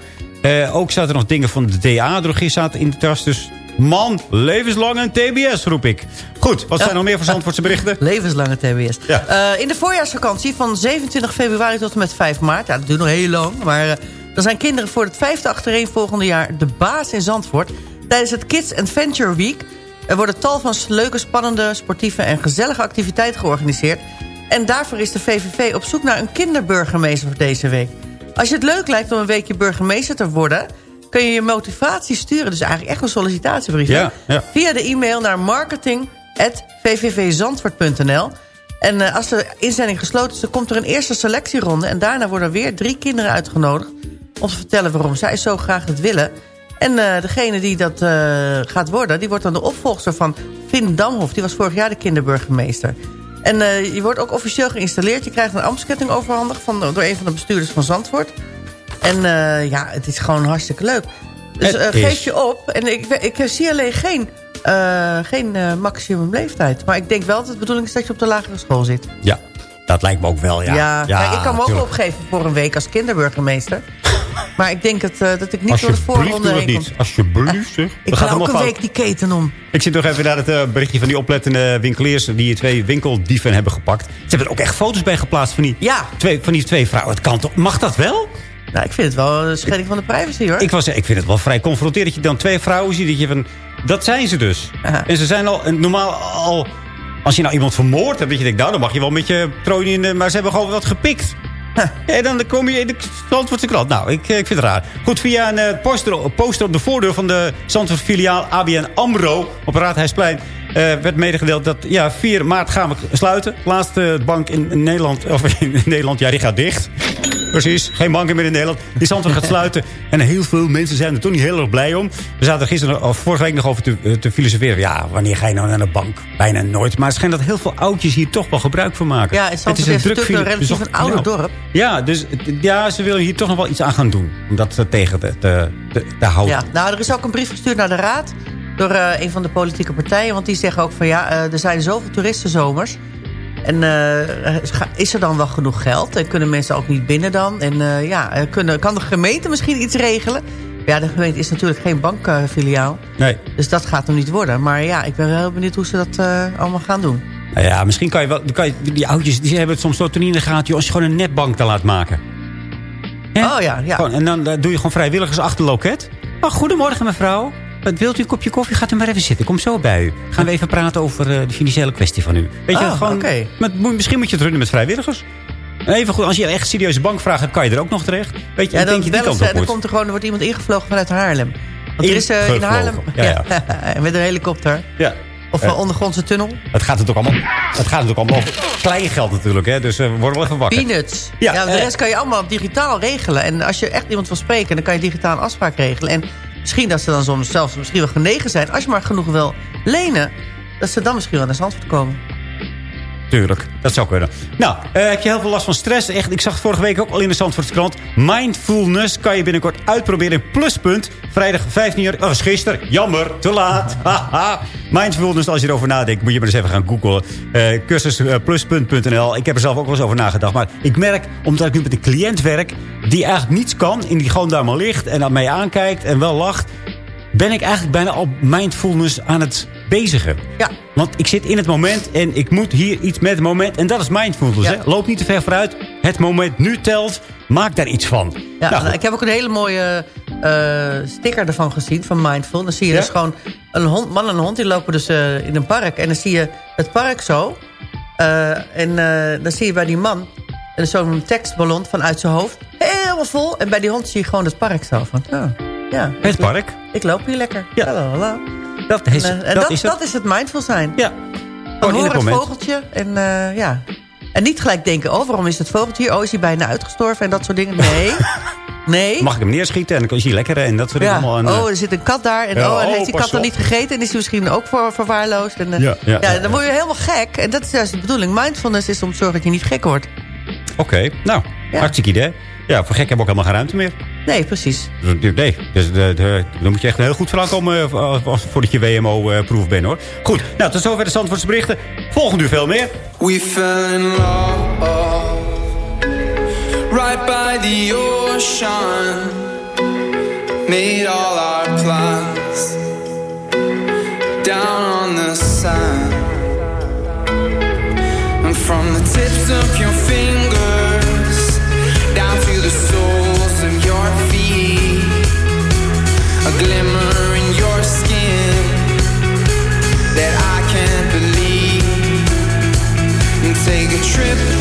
Ook zaten er nog dingen van de DA-drogie zaten in de tas. Dus man, levenslang een TBS, roep ik. Goed, wat zijn er nog meer voor Zandvoortse berichten? Levenslange TBS. Ja. In de voorjaarsvakantie van 27 februari tot en met 5 maart... ja, dat duurt nog heel lang... maar dan zijn kinderen voor het vijfde achtereenvolgende jaar... de baas in Zandvoort. Tijdens het Kids Adventure Week... er worden tal van leuke, spannende, sportieve... en gezellige activiteiten georganiseerd. En daarvoor is de VVV op zoek naar een kinderburgemeester voor deze week. Als je het leuk lijkt om een weekje burgemeester te worden... kun je je motivatie sturen. Dus eigenlijk echt een sollicitatiebrief. hè? Ja, ja. Via de e-mail naar marketing.vvvzandvoort.nl. En eh, als de inzending gesloten is, dan komt er een eerste selectieronde. En daarna worden weer drie kinderen uitgenodigd... om te vertellen waarom zij zo graag het willen. En eh, degene die dat eh, gaat worden... die wordt dan de opvolger van Finn Damhoff. Die was vorig jaar de kinderburgemeester. En eh, je wordt ook officieel geïnstalleerd. Je krijgt een ambtsketting overhandigd van, door een van de bestuurders van Zandvoort. En ja, het is gewoon hartstikke leuk. Dus Het geef je op. En ik, ik zie alleen geen, geen eh, maximum leeftijd. Maar ik denk wel dat de bedoeling is dat je op de lagere school zit. Ja, dat lijkt me ook wel, ja. kijk, ik kan me ook opgeven voor een week als kinderburgemeester. Maar ik denk het, eh, dat ik niet door de voorronde heen niet. kom. Alsjeblieft, zeg. Ik ga ook een fout. week die keten om. Ik zit nog even naar het eh, berichtje van die oplettende winkeliers... die twee winkeldieven hebben gepakt. Ze hebben er ook echt foto's bij geplaatst van die, Ja. twee, van die twee vrouwen. Het kan toch? Mag dat wel? Nou, ik vind het wel een schending van de privacy, hoor. Ik, was, ik vind het wel vrij confronterend dat je dan twee vrouwen ziet. Dat, je van, dat zijn ze dus. En ze zijn al normaal al... Als je nou iemand vermoord hebt, dat je denkt... nou, dan mag je wel met je troon in... de- Maar ze hebben gewoon wat gepikt. En dan kom je in de Zandvoortse krant. Nou, ik, ik vind het raar. Goed, via een eh, poster, op de voordeur van de Zandvoort filiaal ABN AMRO... op Raadhuisplein eh, werd medegedeeld dat ja, 4 maart gaan we sluiten. Laatste bank in Nederland, of in Nederland, ja, die gaat dicht. Precies, geen banken meer in Nederland. Die Zandvoort gaat sluiten. En heel veel mensen zijn er toch niet heel erg blij om. We zaten er gisteren, of vorige week nog over te, eh, te filosoferen. Ja, wanneer ga je nou naar de bank? Bijna nooit. Maar het schijnt dat heel veel oudjes hier toch wel gebruik van maken. Ja, het is natuurlijk fili- een relatief dus een ouder nou, dorp. Ja, dus ja, ze willen hier toch nog wel iets aan gaan doen. Om dat eh, tegen te, te, te, te houden. Ja, nou, er is ook een brief gestuurd naar de raad... door eh, een van de politieke partijen. Want die zeggen ook van ja, er zijn zoveel toeristenzomers. En eh, is er dan wel genoeg geld? En kunnen mensen ook niet binnen dan? En eh, ja, eh, kunnen, kan de gemeente misschien iets regelen? Ja, de gemeente is natuurlijk geen bankfiliaal. Nee. dus dat gaat hem niet worden. Maar ja, ik ben wel heel benieuwd hoe ze dat allemaal gaan doen. Nou ja, misschien kan je wel... Kan je, die oudjes die hebben het soms zo ten in de gaten... als je gewoon een netbank dan laat maken. Hè? Oh ja, ja. Gewoon, en dan doe je gewoon vrijwilligers achter loket. Oh, goedemorgen mevrouw. Wat wilt u een kopje koffie? Gaat u maar even zitten. Kom zo bij u. Gaan we even praten over eh, de financiële kwestie van u. Weet je, Oh, gewoon, met, misschien moet je het runnen met vrijwilligers. En even goed, als je echt serieuze bankvraag hebt, kan je er ook nog terecht. Weet je, Ja, ik denk je die kant op en dan komt er gewoon, er wordt iemand ingevlogen vanuit Haarlem. Want er is eh, in Haarlem... ja, met een helikopter. Ja. Of Eh, een ondergrondse tunnel. Het gaat het ook allemaal, het gaat het ook allemaal over klein geld natuurlijk. Hè? Dus eh, we worden wel even wakker. Peanuts. Ja, Ja, de eh, rest kan je allemaal digitaal regelen. En als je echt iemand wil spreken, dan kan je digitaal een afspraak regelen. En misschien dat ze dan zelfs misschien wel genegen zijn... als je maar genoeg wil lenen... dat ze dan misschien wel naar Zandvoort komen. Tuurlijk, dat zou kunnen. Nou, eh, heb je heel veel last van stress? Echt, ik zag het vorige week ook al in de Zandvoortse krant. Mindfulness kan je binnenkort uitproberen Pluspunt. Vrijdag 15 uur. Oh, gisteren. Jammer, te laat. Mindfulness, als je erover nadenkt, moet je maar eens even gaan googlen. Uh, cursuspluspunt.nl. Ik heb er zelf ook wel eens over nagedacht. Maar ik merk, omdat ik nu met een cliënt werk... die eigenlijk niets kan en die gewoon daar maar ligt... en dan mij aankijkt en wel lacht... ben ik eigenlijk bijna al mindfulness aan het bezigen. Ja. Want ik zit in het moment en ik moet hier iets met het moment. En dat is mindfulness. Ja. Hè? Loop niet te ver vooruit. Het moment nu telt. Maak daar iets van. Ja, Nou, ik heb ook een hele mooie eh, sticker ervan gezien, van Mindful. Dan zie je Ja? dus gewoon een hond, man en een hond, die lopen dus eh, in een park. En dan zie je het park zo. Eh, en dan zie je bij die man zo'n tekstballon vanuit zijn hoofd. Helemaal vol. En bij die hond zie je gewoon het park zo. Van, oh, ja, Het ik- park. Ik loop hier lekker. Ja. Lalalala. Dat is, En, eh, en dat dat, is het. dat is het mindful zijn. Ja. In hoor het vogeltje en eh, ja. En niet gelijk denken, oh, waarom is het vogeltje hier? Oh, is hij bijna uitgestorven en dat soort dingen. Nee. Nee. Mag ik hem neerschieten en dan kan je lekker en dat soort dingen allemaal. En, eh, oh, er zit een kat daar. En, Ja, oh, en oh, heeft die kat dan niet gegeten? En is hij misschien ook voor, verwaarloosd? En, Ja, ja, ja, dan word je helemaal gek. En dat is juist de bedoeling. Mindfulness is om te zorgen dat je niet gek wordt. Oké, nou, hartstikke idee. Ja, voor gek hebben we ook helemaal geen ruimte meer. Nee, precies. Nee, dus de, de, dan moet je echt een heel goed verhaal komen eh, als- als- voordat je WMO-proef bent, hoor. Goed, nou, tot zover de Zandvoortse berichten. Volgende uur veel meer. We fell in love right by the ocean. Made all our plans down on the sand. And from the tips of your fingers trip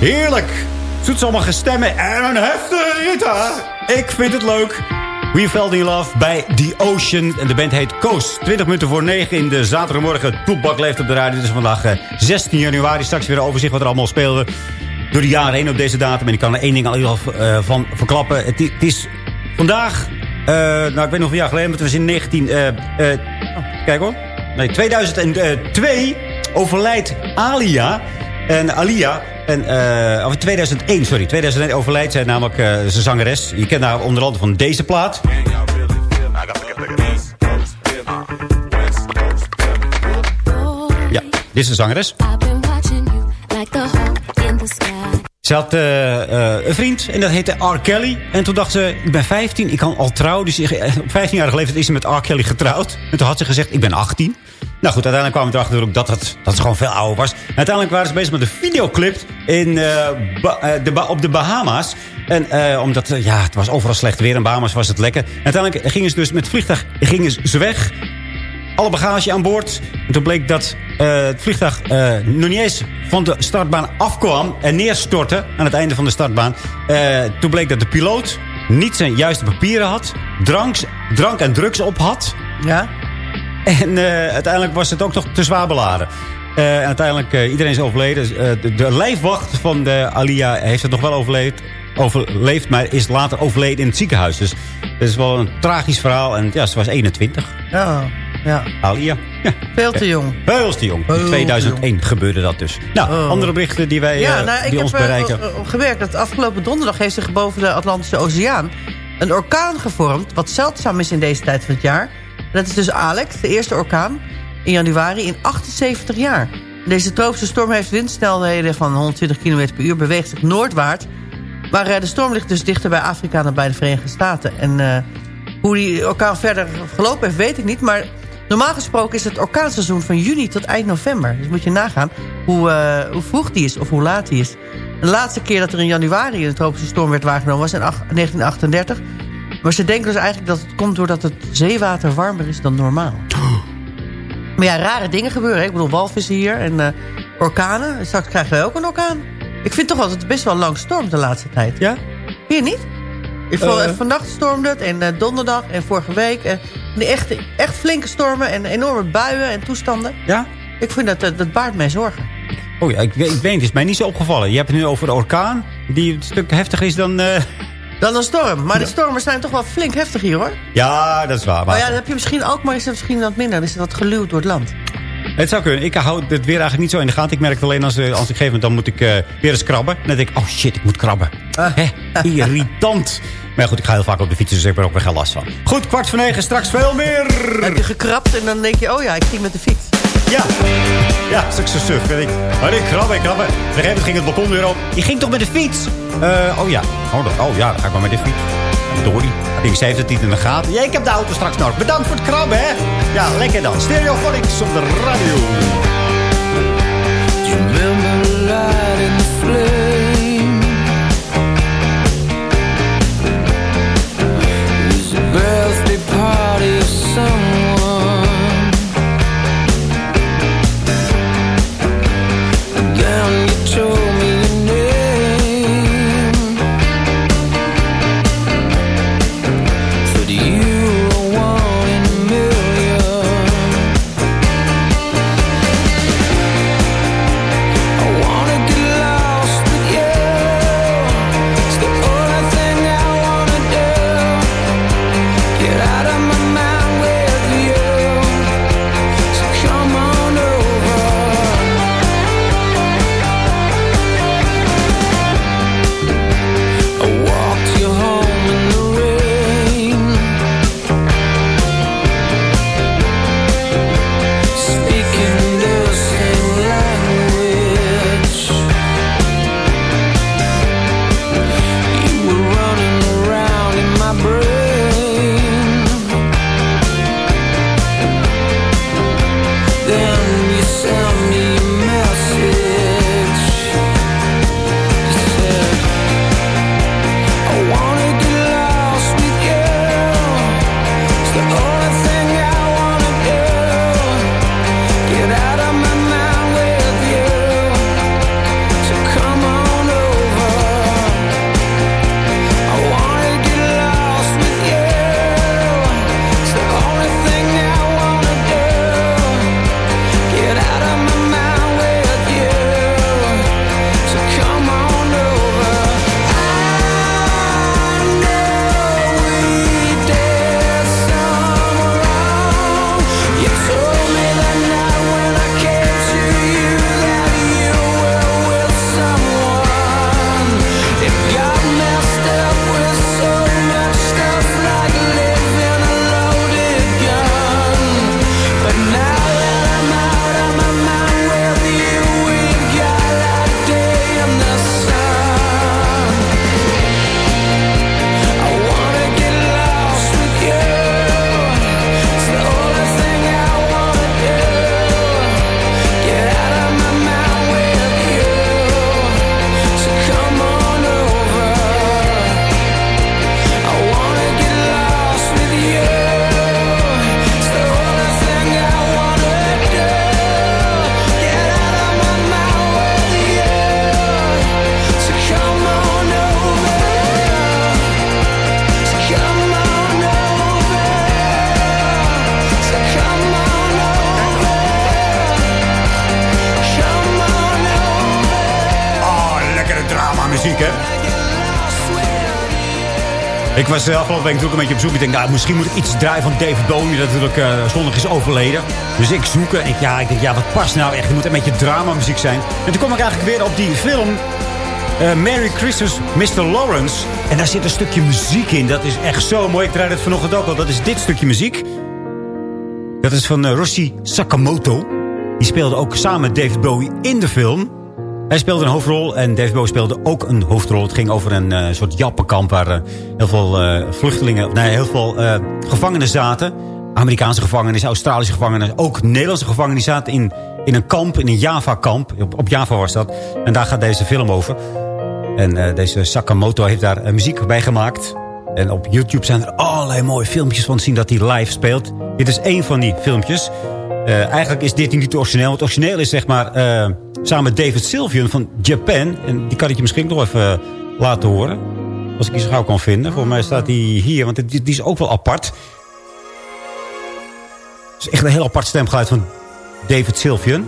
heerlijk. Zoet ze allemaal en een heftige gitaar. Ik vind het leuk. We Felt in Love bij The Ocean. En de band heet Coast. 20 minuten voor 9 in de zaterdagmorgen. Toepbak leeft op de radio. Het is vandaag eh, 16 januari. Straks weer een overzicht wat er allemaal speelde. Door de jaren heen op deze datum. En ik kan er één ding al geval eh, van verklappen. Het, is vandaag... eh, nou, ik weet nog een jaar geleden. Maar het was in 19... eh, eh, oh, kijk hoor. Nee, 2002 overlijdt Alia. En Alia... En, eh, of 2001, sorry. 2001 overlijdt zij namelijk eh zijn zangeres. Je kent haar onder andere van deze plaat. Ja, dit is de zangeres. Ze had eh, eh, een vriend en dat heette R. Kelly. En toen dacht ze, ik ben 15, ik kan al trouwen. Dus eh, op 15-jarige leeftijd is ze met R. Kelly getrouwd. En toen had ze gezegd, ik ben 18. Nou goed, uiteindelijk kwamen we erachter ook dat, het, dat ze gewoon veel ouder was. Uiteindelijk waren ze bezig met een videoclip in, eh, eh, de op de Bahama's. En eh, omdat, ja, het was overal slecht weer. In Bahama's was het lekker. Uiteindelijk gingen ze dus met het vliegtuig gingen ze weg alle bagage aan boord. En toen bleek dat het vliegtuig eh, nog niet eens van de startbaan afkwam en neerstortte aan het einde van de startbaan. Toen bleek dat de piloot niet zijn juiste papieren had, drank, drank en drugs op had. Ja. En eh, uiteindelijk was het ook nog te zwaar beladen. Eh, en uiteindelijk, eh, iedereen is overleden. Eh, de, de lijfwacht van de Alia heeft het nog wel overleefd, overleefd, maar is later overleden in het ziekenhuis. Dus het is wel een tragisch verhaal. En ja, ze was 21. Ja, ja. Alia. Ja. Veel te jong. Veel te jong. In 2001 gebeurde dat dus. Nou, Oh. andere berichten die wij Ja, nou, ik die ons heb eh, bereiken. eh, gewerkt dat afgelopen donderdag heeft zich boven de Atlantische Oceaan een orkaan gevormd, wat zeldzaam is in deze tijd van het jaar. Dat is dus Alex, de eerste orkaan in januari in 78 jaar. Deze tropische storm heeft windsnelheden van 120 km per uur, beweegt zich noordwaarts. Maar eh, de storm ligt dus dichter bij Afrika dan bij de Verenigde Staten. En eh, hoe die orkaan verder gelopen heeft, weet ik niet. Maar normaal gesproken is het orkaanseizoen van juni tot eind november. Dus moet je nagaan hoe, eh, hoe vroeg die is of hoe laat die is. De laatste keer dat er in januari een tropische storm werd waargenomen was in ach- 1938. Maar ze denken dus eigenlijk dat het komt doordat het zeewater warmer is dan normaal. Maar ja, rare dingen gebeuren. hè. Ik bedoel, walvissen hier en eh, orkanen. Straks krijgen wij ook een orkaan. Ik vind toch wel dat het best wel lang stormt de laatste tijd. Ja? Vind je niet? Ik vond, Eh. vannacht stormde het en eh, donderdag en vorige week. En echt, echt flinke stormen en enorme buien en toestanden. Ja? Ik vind dat, dat, baart mij zorgen. Oh ja, ik, weet- ik weet, het is mij niet zo opgevallen. Je hebt het nu over de orkaan, die een stuk heftiger is dan... Dan een storm. Maar de stormen zijn toch wel flink heftig hier hoor. Ja, dat is waar. Maar ja, dan heb je misschien ook, maar is het misschien wat minder. Dan is het wat geluwd door het land. Het zou kunnen. Ik hou het weer eigenlijk niet zo in de gaten. Ik merk het alleen als, eh, als ik geef moment dan moet ik eh, weer eens krabben. En dan denk ik, oh shit, ik moet krabben. Hè, irritant. Maar goed, ik ga heel vaak op de fiets, dus ik heb er ook weer geen last van. Goed, kwart voor negen, straks veel meer. heb je gekrapt en dan denk je, oh ja, ik ging met de fiets. Ja, ja, ook zo suf. weet ik. Maar ik krabben, ik krabben. Op een gegeven moment ging het balkon weer op. Je ging toch met de fiets? Eh, oh ja, oh, dat, oh ja, dan ga ik maar met de fiets. Dory. Ik denk, ze heeft het niet in de gaten. Ja, ik heb de auto straks nog. Bedankt voor het krabben, hè. Ja, lekker dan. Stereophonics op de radio. Remember the light and the. Ik was uh, afgelopen week natuurlijk een beetje op zoek. Ik denk, nou, misschien moet ik iets draaien van David Bowie. Dat natuurlijk uh, zondag is overleden. Dus ik zoek en ik, ja, ik denk, ja, wat past nou echt? Het moet een beetje dramamuziek zijn. En toen kwam ik eigenlijk weer op die film... Uh, Merry Christmas, Mr. Lawrence. En daar zit een stukje muziek in. Dat is echt zo mooi. Ik draai het vanochtend ook al. Dat is dit stukje muziek. Dat is van Roshi Sakamoto. Die speelde ook samen met David Bowie in de film. Hij speelde een hoofdrol en David Bowie speelde ook een hoofdrol. Het ging over een uh, soort jappenkamp waar uh, heel veel uh, vluchtelingen, nee, heel veel gevangenen zaten. Amerikaanse gevangenen, Australische gevangenen, ook Nederlandse gevangenen. Zaten in, in een kamp, in een Java-kamp. Op, op Java was dat. En daar gaat deze film over. En deze Sakamoto heeft daar muziek bij gemaakt. En op YouTube zijn er allerlei mooie filmpjes van te zien dat hij live speelt. Dit is één van die filmpjes. Eigenlijk is dit niet origineel. Het origineel is zeg maar samen met David Sylvian van Japan. En die kan ik je misschien nog even laten horen. Als ik die zo gauw kan vinden. Voor mij staat die hier, want die, die is ook wel apart. Het is echt een heel apart stemgeluid van David Sylvian.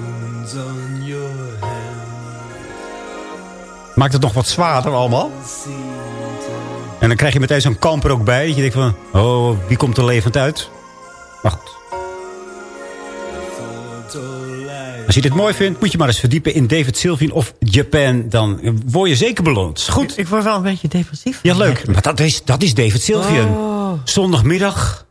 Maakt het nog wat zwaarder allemaal. En dan krijg je meteen zo'n kamper ook bij. Dat je denkt van, oh, wie komt er levend uit? Maar goed. Als je dit mooi vindt, moet je maar eens verdiepen in David Sylvian of Japan. Dan word je zeker beloond. Goed. Ik word wel een beetje depressief. Ja, leuk. Maar dat is, dat is David Sylvian. Oh. Zondagmiddag.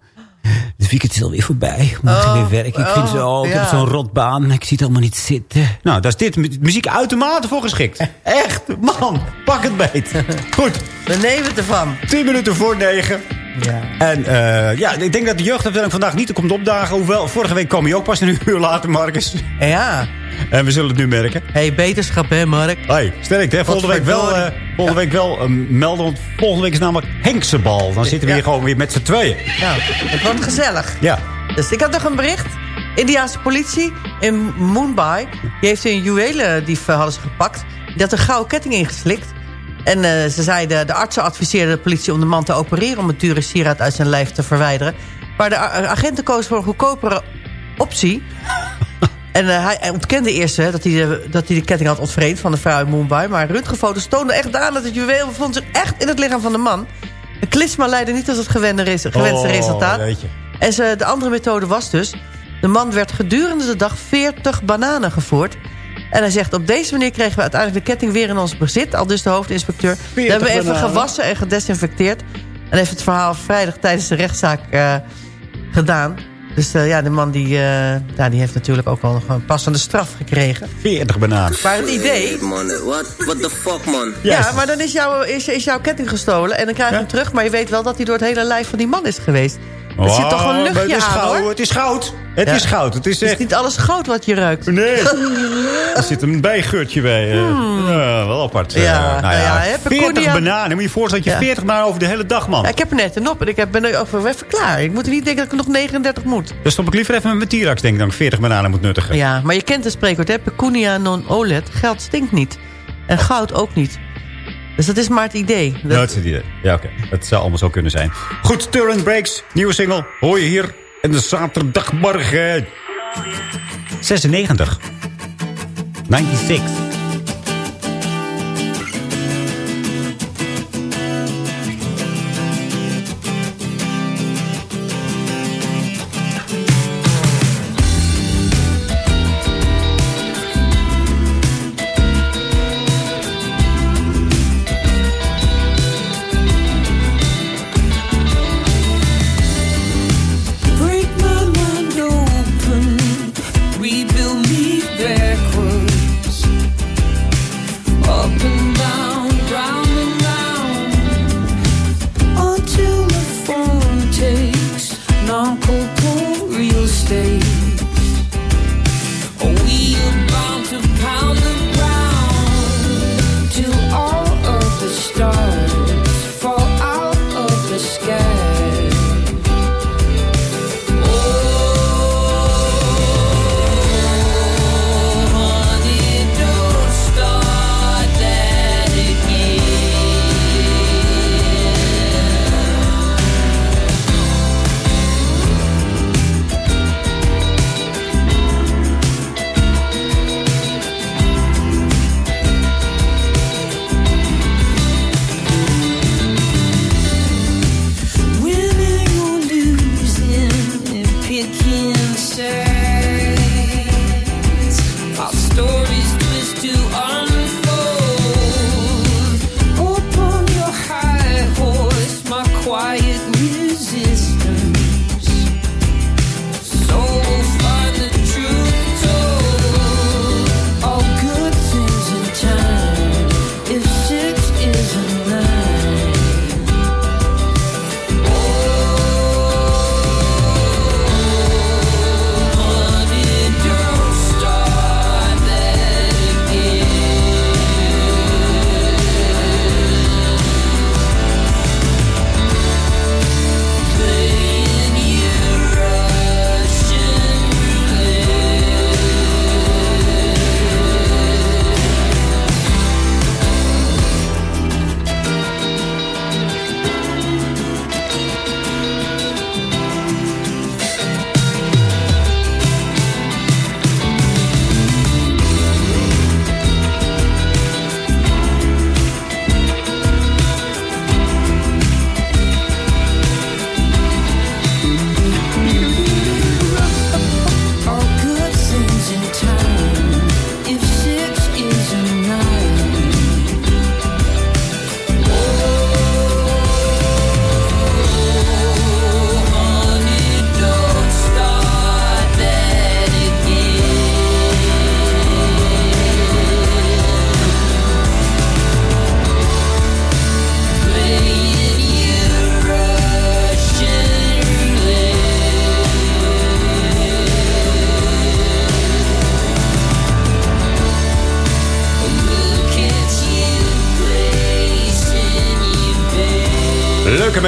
Het weekend is alweer voorbij. Morgen oh, weer werken. Ik vind zo, oh, ik ja. heb zo'n rotbaan. Ik zie het allemaal niet zitten. Nou, daar is dit muziek uitermate voor geschikt. Echt, man. Pak het beet. Goed. We nemen het ervan. 10 minuten voor 9. Ja. En uh, ja, ik denk dat de jeugdafdeling vandaag niet komt opdagen. Hoewel, vorige week kwam je ook pas een uur later, Marcus. Ja. En we zullen het nu merken. hey, beterschap hè, Mark. Hey, sterk hè. Volgende week wel, uh, volgende week wel uh, melden. Want volgende week is namelijk Henksebal. Dan zitten we hier gewoon weer met z'n tweeën. Nou, het wordt gezellig. Ja. Dus ik had nog een bericht. Indiaanse politie in Mumbai. Die heeft een juwelendief hadden ze gepakt. Die had een gouden ketting ingeslikt. En uh, ze zeiden, de artsen adviseerden de politie om de man te opereren... om het dure sieraad uit zijn lijf te verwijderen. Maar de agenten kozen voor een goedkopere optie. en uh, hij ontkende eerst hè, dat, hij de, dat hij de ketting had ontvreemd van de vrouw in Mumbai. Maar röntgenfoto's toonden echt aan dat het juweel bevond zich echt in het lichaam van de man. De klisma leidde niet tot het gewende gewenste oh, resultaat. Jeetje. En ze, de andere methode was dus... de man werd gedurende de dag 40 bananen gevoerd... En hij zegt, op deze manier kregen we uiteindelijk de ketting weer in ons bezit. Al dus de hoofdinspecteur. We hebben we even gewassen en gedesinfecteerd. En heeft het verhaal vrijdag tijdens de rechtszaak uh, gedaan. Dus uh, ja, de man die, uh, ja, die heeft natuurlijk ook wel nog een passende straf gekregen. 40 bananen. Maar het idee... Man, what, what the fuck, man? Ja, maar dan is, jouw is, is jouw ketting gestolen. En dan krijg je hem terug. Maar je weet wel dat hij door het hele lijf van die man is geweest. Er zit toch een luchtje het is aan, goud, hoor. Het is goud. Het ja. is goud. Het is, echt... is niet alles goud wat je ruikt. Nee. er zit een bijgeurtje bij. Hmm. Ja, wel apart. Ja, uh, nou ja, ja 40 bananen. Moet je je voorstellen dat je 40 bananen over de hele dag, man. ik heb er net een op en ik ben er over even klaar. Ik moet niet denken dat ik nog 39 moet. Dan stop ik liever even met mijn T-Rex, denk ik, dat ik 40 bananen moet nuttigen. Ja, maar je kent het spreekwoord, hè? Pecunia non olet. Geld stinkt niet. En goud ook niet. Dus dat is maar het idee. Dat, dat is het idee. Ja, oké. Okay. Dat zou allemaal zo kunnen zijn. Goed, Turn Breaks. Nieuwe single. Hoor je hier in de zaterdagmorgen. 96. 96.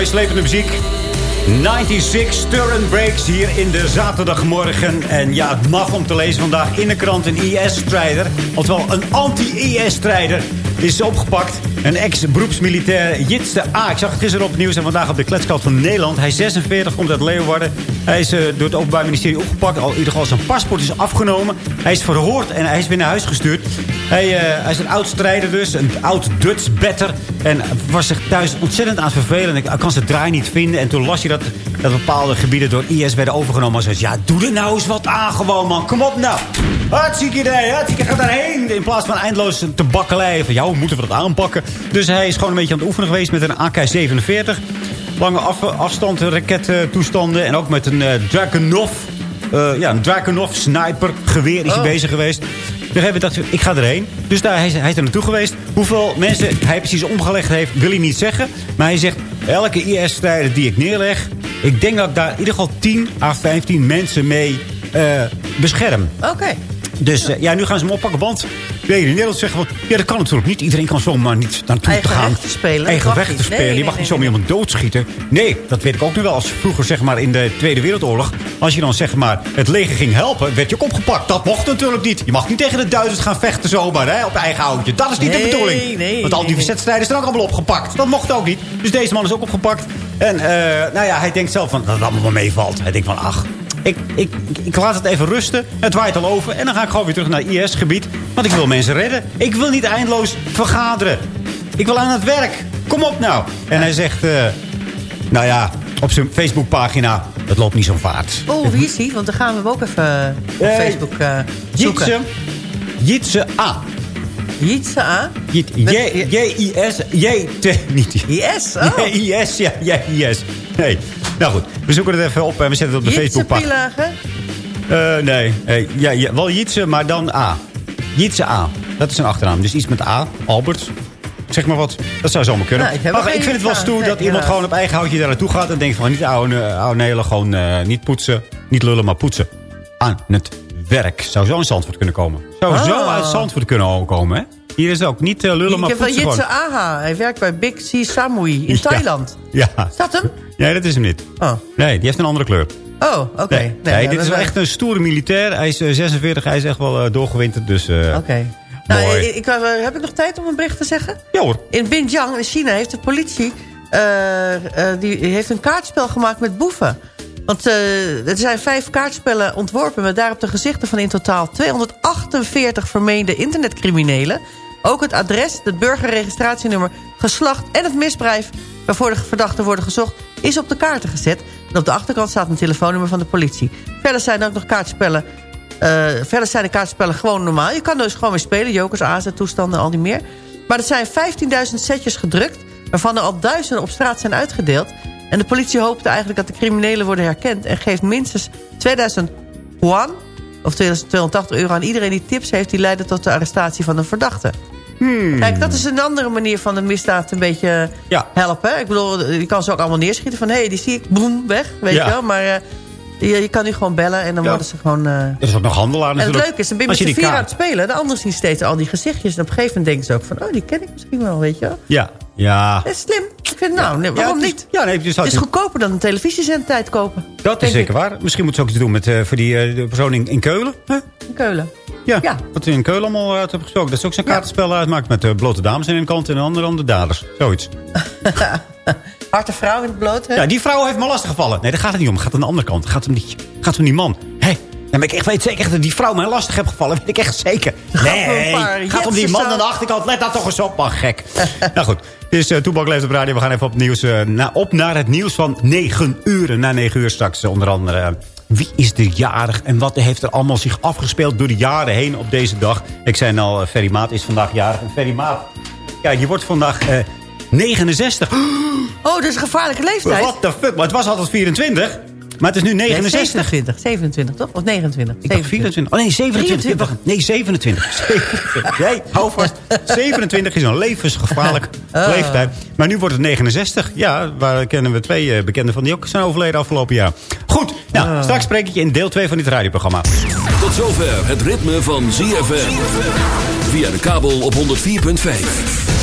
Meeslepende muziek. 96 Stir and Breaks hier in de zaterdagmorgen. En ja, het mag om te lezen vandaag in de krant een IS-strijder. Oftewel een anti-IS-strijder is opgepakt. Een ex-beroepsmilitair Jitste A. Ik zag het gisteren op het nieuws en vandaag op de kletskant van Nederland. Hij is 46, komt uit Leeuwarden. Hij is eh, door het Openbaar Ministerie opgepakt. Al in ieder geval zijn paspoort is afgenomen. Hij is verhoord en hij is weer naar huis gestuurd. Hij, eh, hij is een oud strijder dus, een oud Dutch better. En was zich thuis ontzettend aan het vervelen. Ik kan zijn draai niet vinden. En toen las je dat, dat bepaalde gebieden door IS werden overgenomen. Maar zei, ja, doe er nou eens wat aan gewoon, man. Kom op nou. Hartstikke idee, hartstikke. Ga daarheen. In plaats van eindeloos te bakkeleien. Van, ja, hoe moeten we dat aanpakken? Dus hij is gewoon een beetje aan het oefenen geweest met een AK-47. Lange af, afstand rakettoestanden. En ook met een uh, Dragunov. Uh, ja, een Dragunov sniper geweer is hij bezig geweest. Dus hij dacht, ik ga erheen. Dus daar, hij, is, hij is er naartoe geweest. Hoeveel mensen hij precies omgelegd heeft, wil hij niet zeggen. Maar hij zegt, elke IS-strijder die ik neerleg... ik denk dat ik daar in ieder geval 10 à 15 mensen mee uh, bescherm. Oké. Dus uh, ja, nu gaan ze hem oppakken, want de in Nederland zeggen van... ja, dat kan natuurlijk niet. Iedereen kan zomaar niet naartoe Eigen te gaan. rechten spelen. Eigen rechten spelen. Nee, je mag nee, niet zomaar iemand doodschieten. Nee, dat weet ik ook nu wel. Als vroeger, zeg maar, in de Tweede Wereldoorlog... als je dan, zeg maar, het leger ging helpen... werd je ook opgepakt. Dat mocht natuurlijk niet. Je mag niet tegen de Duitsers gaan vechten zomaar, hè, op eigen houtje. Dat is niet Nee, de bedoeling. nee, Want al die nee. verzetstrijders zijn ook allemaal opgepakt. Dat mocht ook niet. Dus deze man is ook opgepakt. En, uh, nou ja, hij denkt zelf van, dat het allemaal wel meevalt. Hij denkt van, ach... Ik, ik, ik laat het even rusten. Het waait al over. En dan ga ik gewoon weer terug naar IS-gebied. Want ik wil mensen redden. Ik wil niet eindeloos vergaderen. Ik wil aan het werk. Kom op nou. En hij zegt... Uh, nou ja, op zijn Facebookpagina... Het loopt niet zo vaart. Oh, wie is die? Want dan gaan we hem ook even op Eh, Facebook uh, zoeken. Jitse, Jitse A. Jitse A? J-I-S. J-T... Niet IS? Oh. J-I-S, ja. J-I-S. Nee. Nou goed, we zoeken het even op en we zetten het op de Facebookpagina. Uh, nee, hey, ja, ja, wel Jitse, maar dan A. Jitse A. Dat is een achternaam. Dus iets met A. Albert. Zeg maar wat. Dat zou zomaar kunnen. Nou, ik maar ik vind het wel stoer Nee, dat iemand gewoon op eigen houtje daar naartoe gaat. En denkt van niet oude, oude nelen, gewoon uh, niet poetsen. Niet lullen, maar poetsen. Aan het werk. Zou zo in Zandvoort kunnen komen. Zou Ah. zo uit Zandvoort kunnen komen, hè? Hier is het ook niet uh, lullen, Ik maar heb wel Jitse. Aha. Hij werkt bij Big C Samui in Ja. Thailand. Ja. Is dat hem? Nee, dat is hem niet. Oh, Nee, die heeft een andere kleur. oh oké. Nee, nee, ja, dit is wel echt een stoere militair. Hij is uh, 46, hij is echt wel uh, doorgewinterd. Dus uh, Oké. Nou, ik, ik- heb ik nog tijd om een bericht te zeggen? Ja hoor. In Binjiang, in China, heeft de politie... eh, eh, die heeft een kaartspel gemaakt met boeven. Want eh, er zijn vijf kaartspellen ontworpen... met daarop de gezichten van in totaal 248 vermeende internetcriminelen. Ook het adres, het burgerregistratienummer, geslacht... en het misdrijf waarvoor de verdachten worden gezocht... is op de kaarten gezet. En op de achterkant staat een telefoonnummer van de politie. Verder zijn er ook nog kaartspellen... eh, verder zijn de kaartspellen gewoon normaal. Je kan dus gewoon weer spelen. Jokers, azen, toestanden, al die meer. Maar er zijn 15.000 setjes gedrukt... waarvan er al duizenden op straat zijn uitgedeeld. En de politie hoopt eigenlijk dat de criminelen worden herkend... en geeft minstens 2000 yuan, of 280 euro aan iedereen die tips heeft... die leiden tot de arrestatie van een verdachte. Hmm. Kijk, dat is een andere manier van de misdaad een beetje helpen. Ik bedoel, je kan ze ook allemaal neerschieten van... hé, hey, die zie ik, boem, weg, weet Ja. je wel. Maar eh, je, je kan nu gewoon bellen en dan Ja. worden ze gewoon... eh, Er is ook nog handelaar en het leuke is, dan ben je met je vier aan het spelen. De anderen zien steeds al die gezichtjes. En op een gegeven moment denken ze ook van... oh, die ken ik misschien wel, weet je wel. Ja, ja. Dat is slim. Ik vind, nou, nee, waarom het is- niet? Ja, nee, dus Het is goedkoper dan een televisiezendtijd kopen. Dat is zeker waar. Misschien moeten ze ook iets doen met eh, voor die eh, de persoon in, in Keulen. In Keulen. Ja, wat we in Keulen allemaal uit hebben gesproken. Dat is ook zo'n kaartenspel uitmaakt met uh, blote dames aan de ene kant en de andere aan de daders. Zoiets. Harte vrouw in het bloot, hè? Ja, die vrouw heeft me lastig gevallen. Nee, daar gaat het niet om. Het gaat aan de andere kant. Het gaat om die, gaat om die man. Hé, hey, maar ik echt weet zeker dat die vrouw mij lastig heeft gevallen. Weet ik echt zeker. om een Nee, het gaat om die man aan de achterkant. Let daar toch eens op, man, gek. nou goed, dit is uh, Toebak leeft op radio. We gaan even op, nieuws, uh, na, op naar het nieuws van 9 uur. Na 9 uur straks uh, onder andere... Wie is er jarig en wat heeft er allemaal zich afgespeeld door de jaren heen op deze dag? Ik zei al, uh, Ferry Maat is vandaag jarig. En Ferry Maat, kijk, je wordt vandaag 69. Oh, dat is een gevaarlijke leeftijd. What the fuck? Maar het was altijd 24. Maar het is nu 69. Nee, 27, 27 toch? Of 29? Ik dacht 24. Oh nee, 27. Wacht, nee, 27. 27. Nee, hou vast. 27 is een levensgevaarlijke Oh. leeftijd. Maar nu wordt het 69. Ja, waar kennen we twee uh, bekenden van die ook zijn overleden afgelopen jaar. Goed, nou, Oh. straks spreek ik je in deel 2 van dit radioprogramma. Tot zover het ritme van ZFM. Via de kabel op 104.5.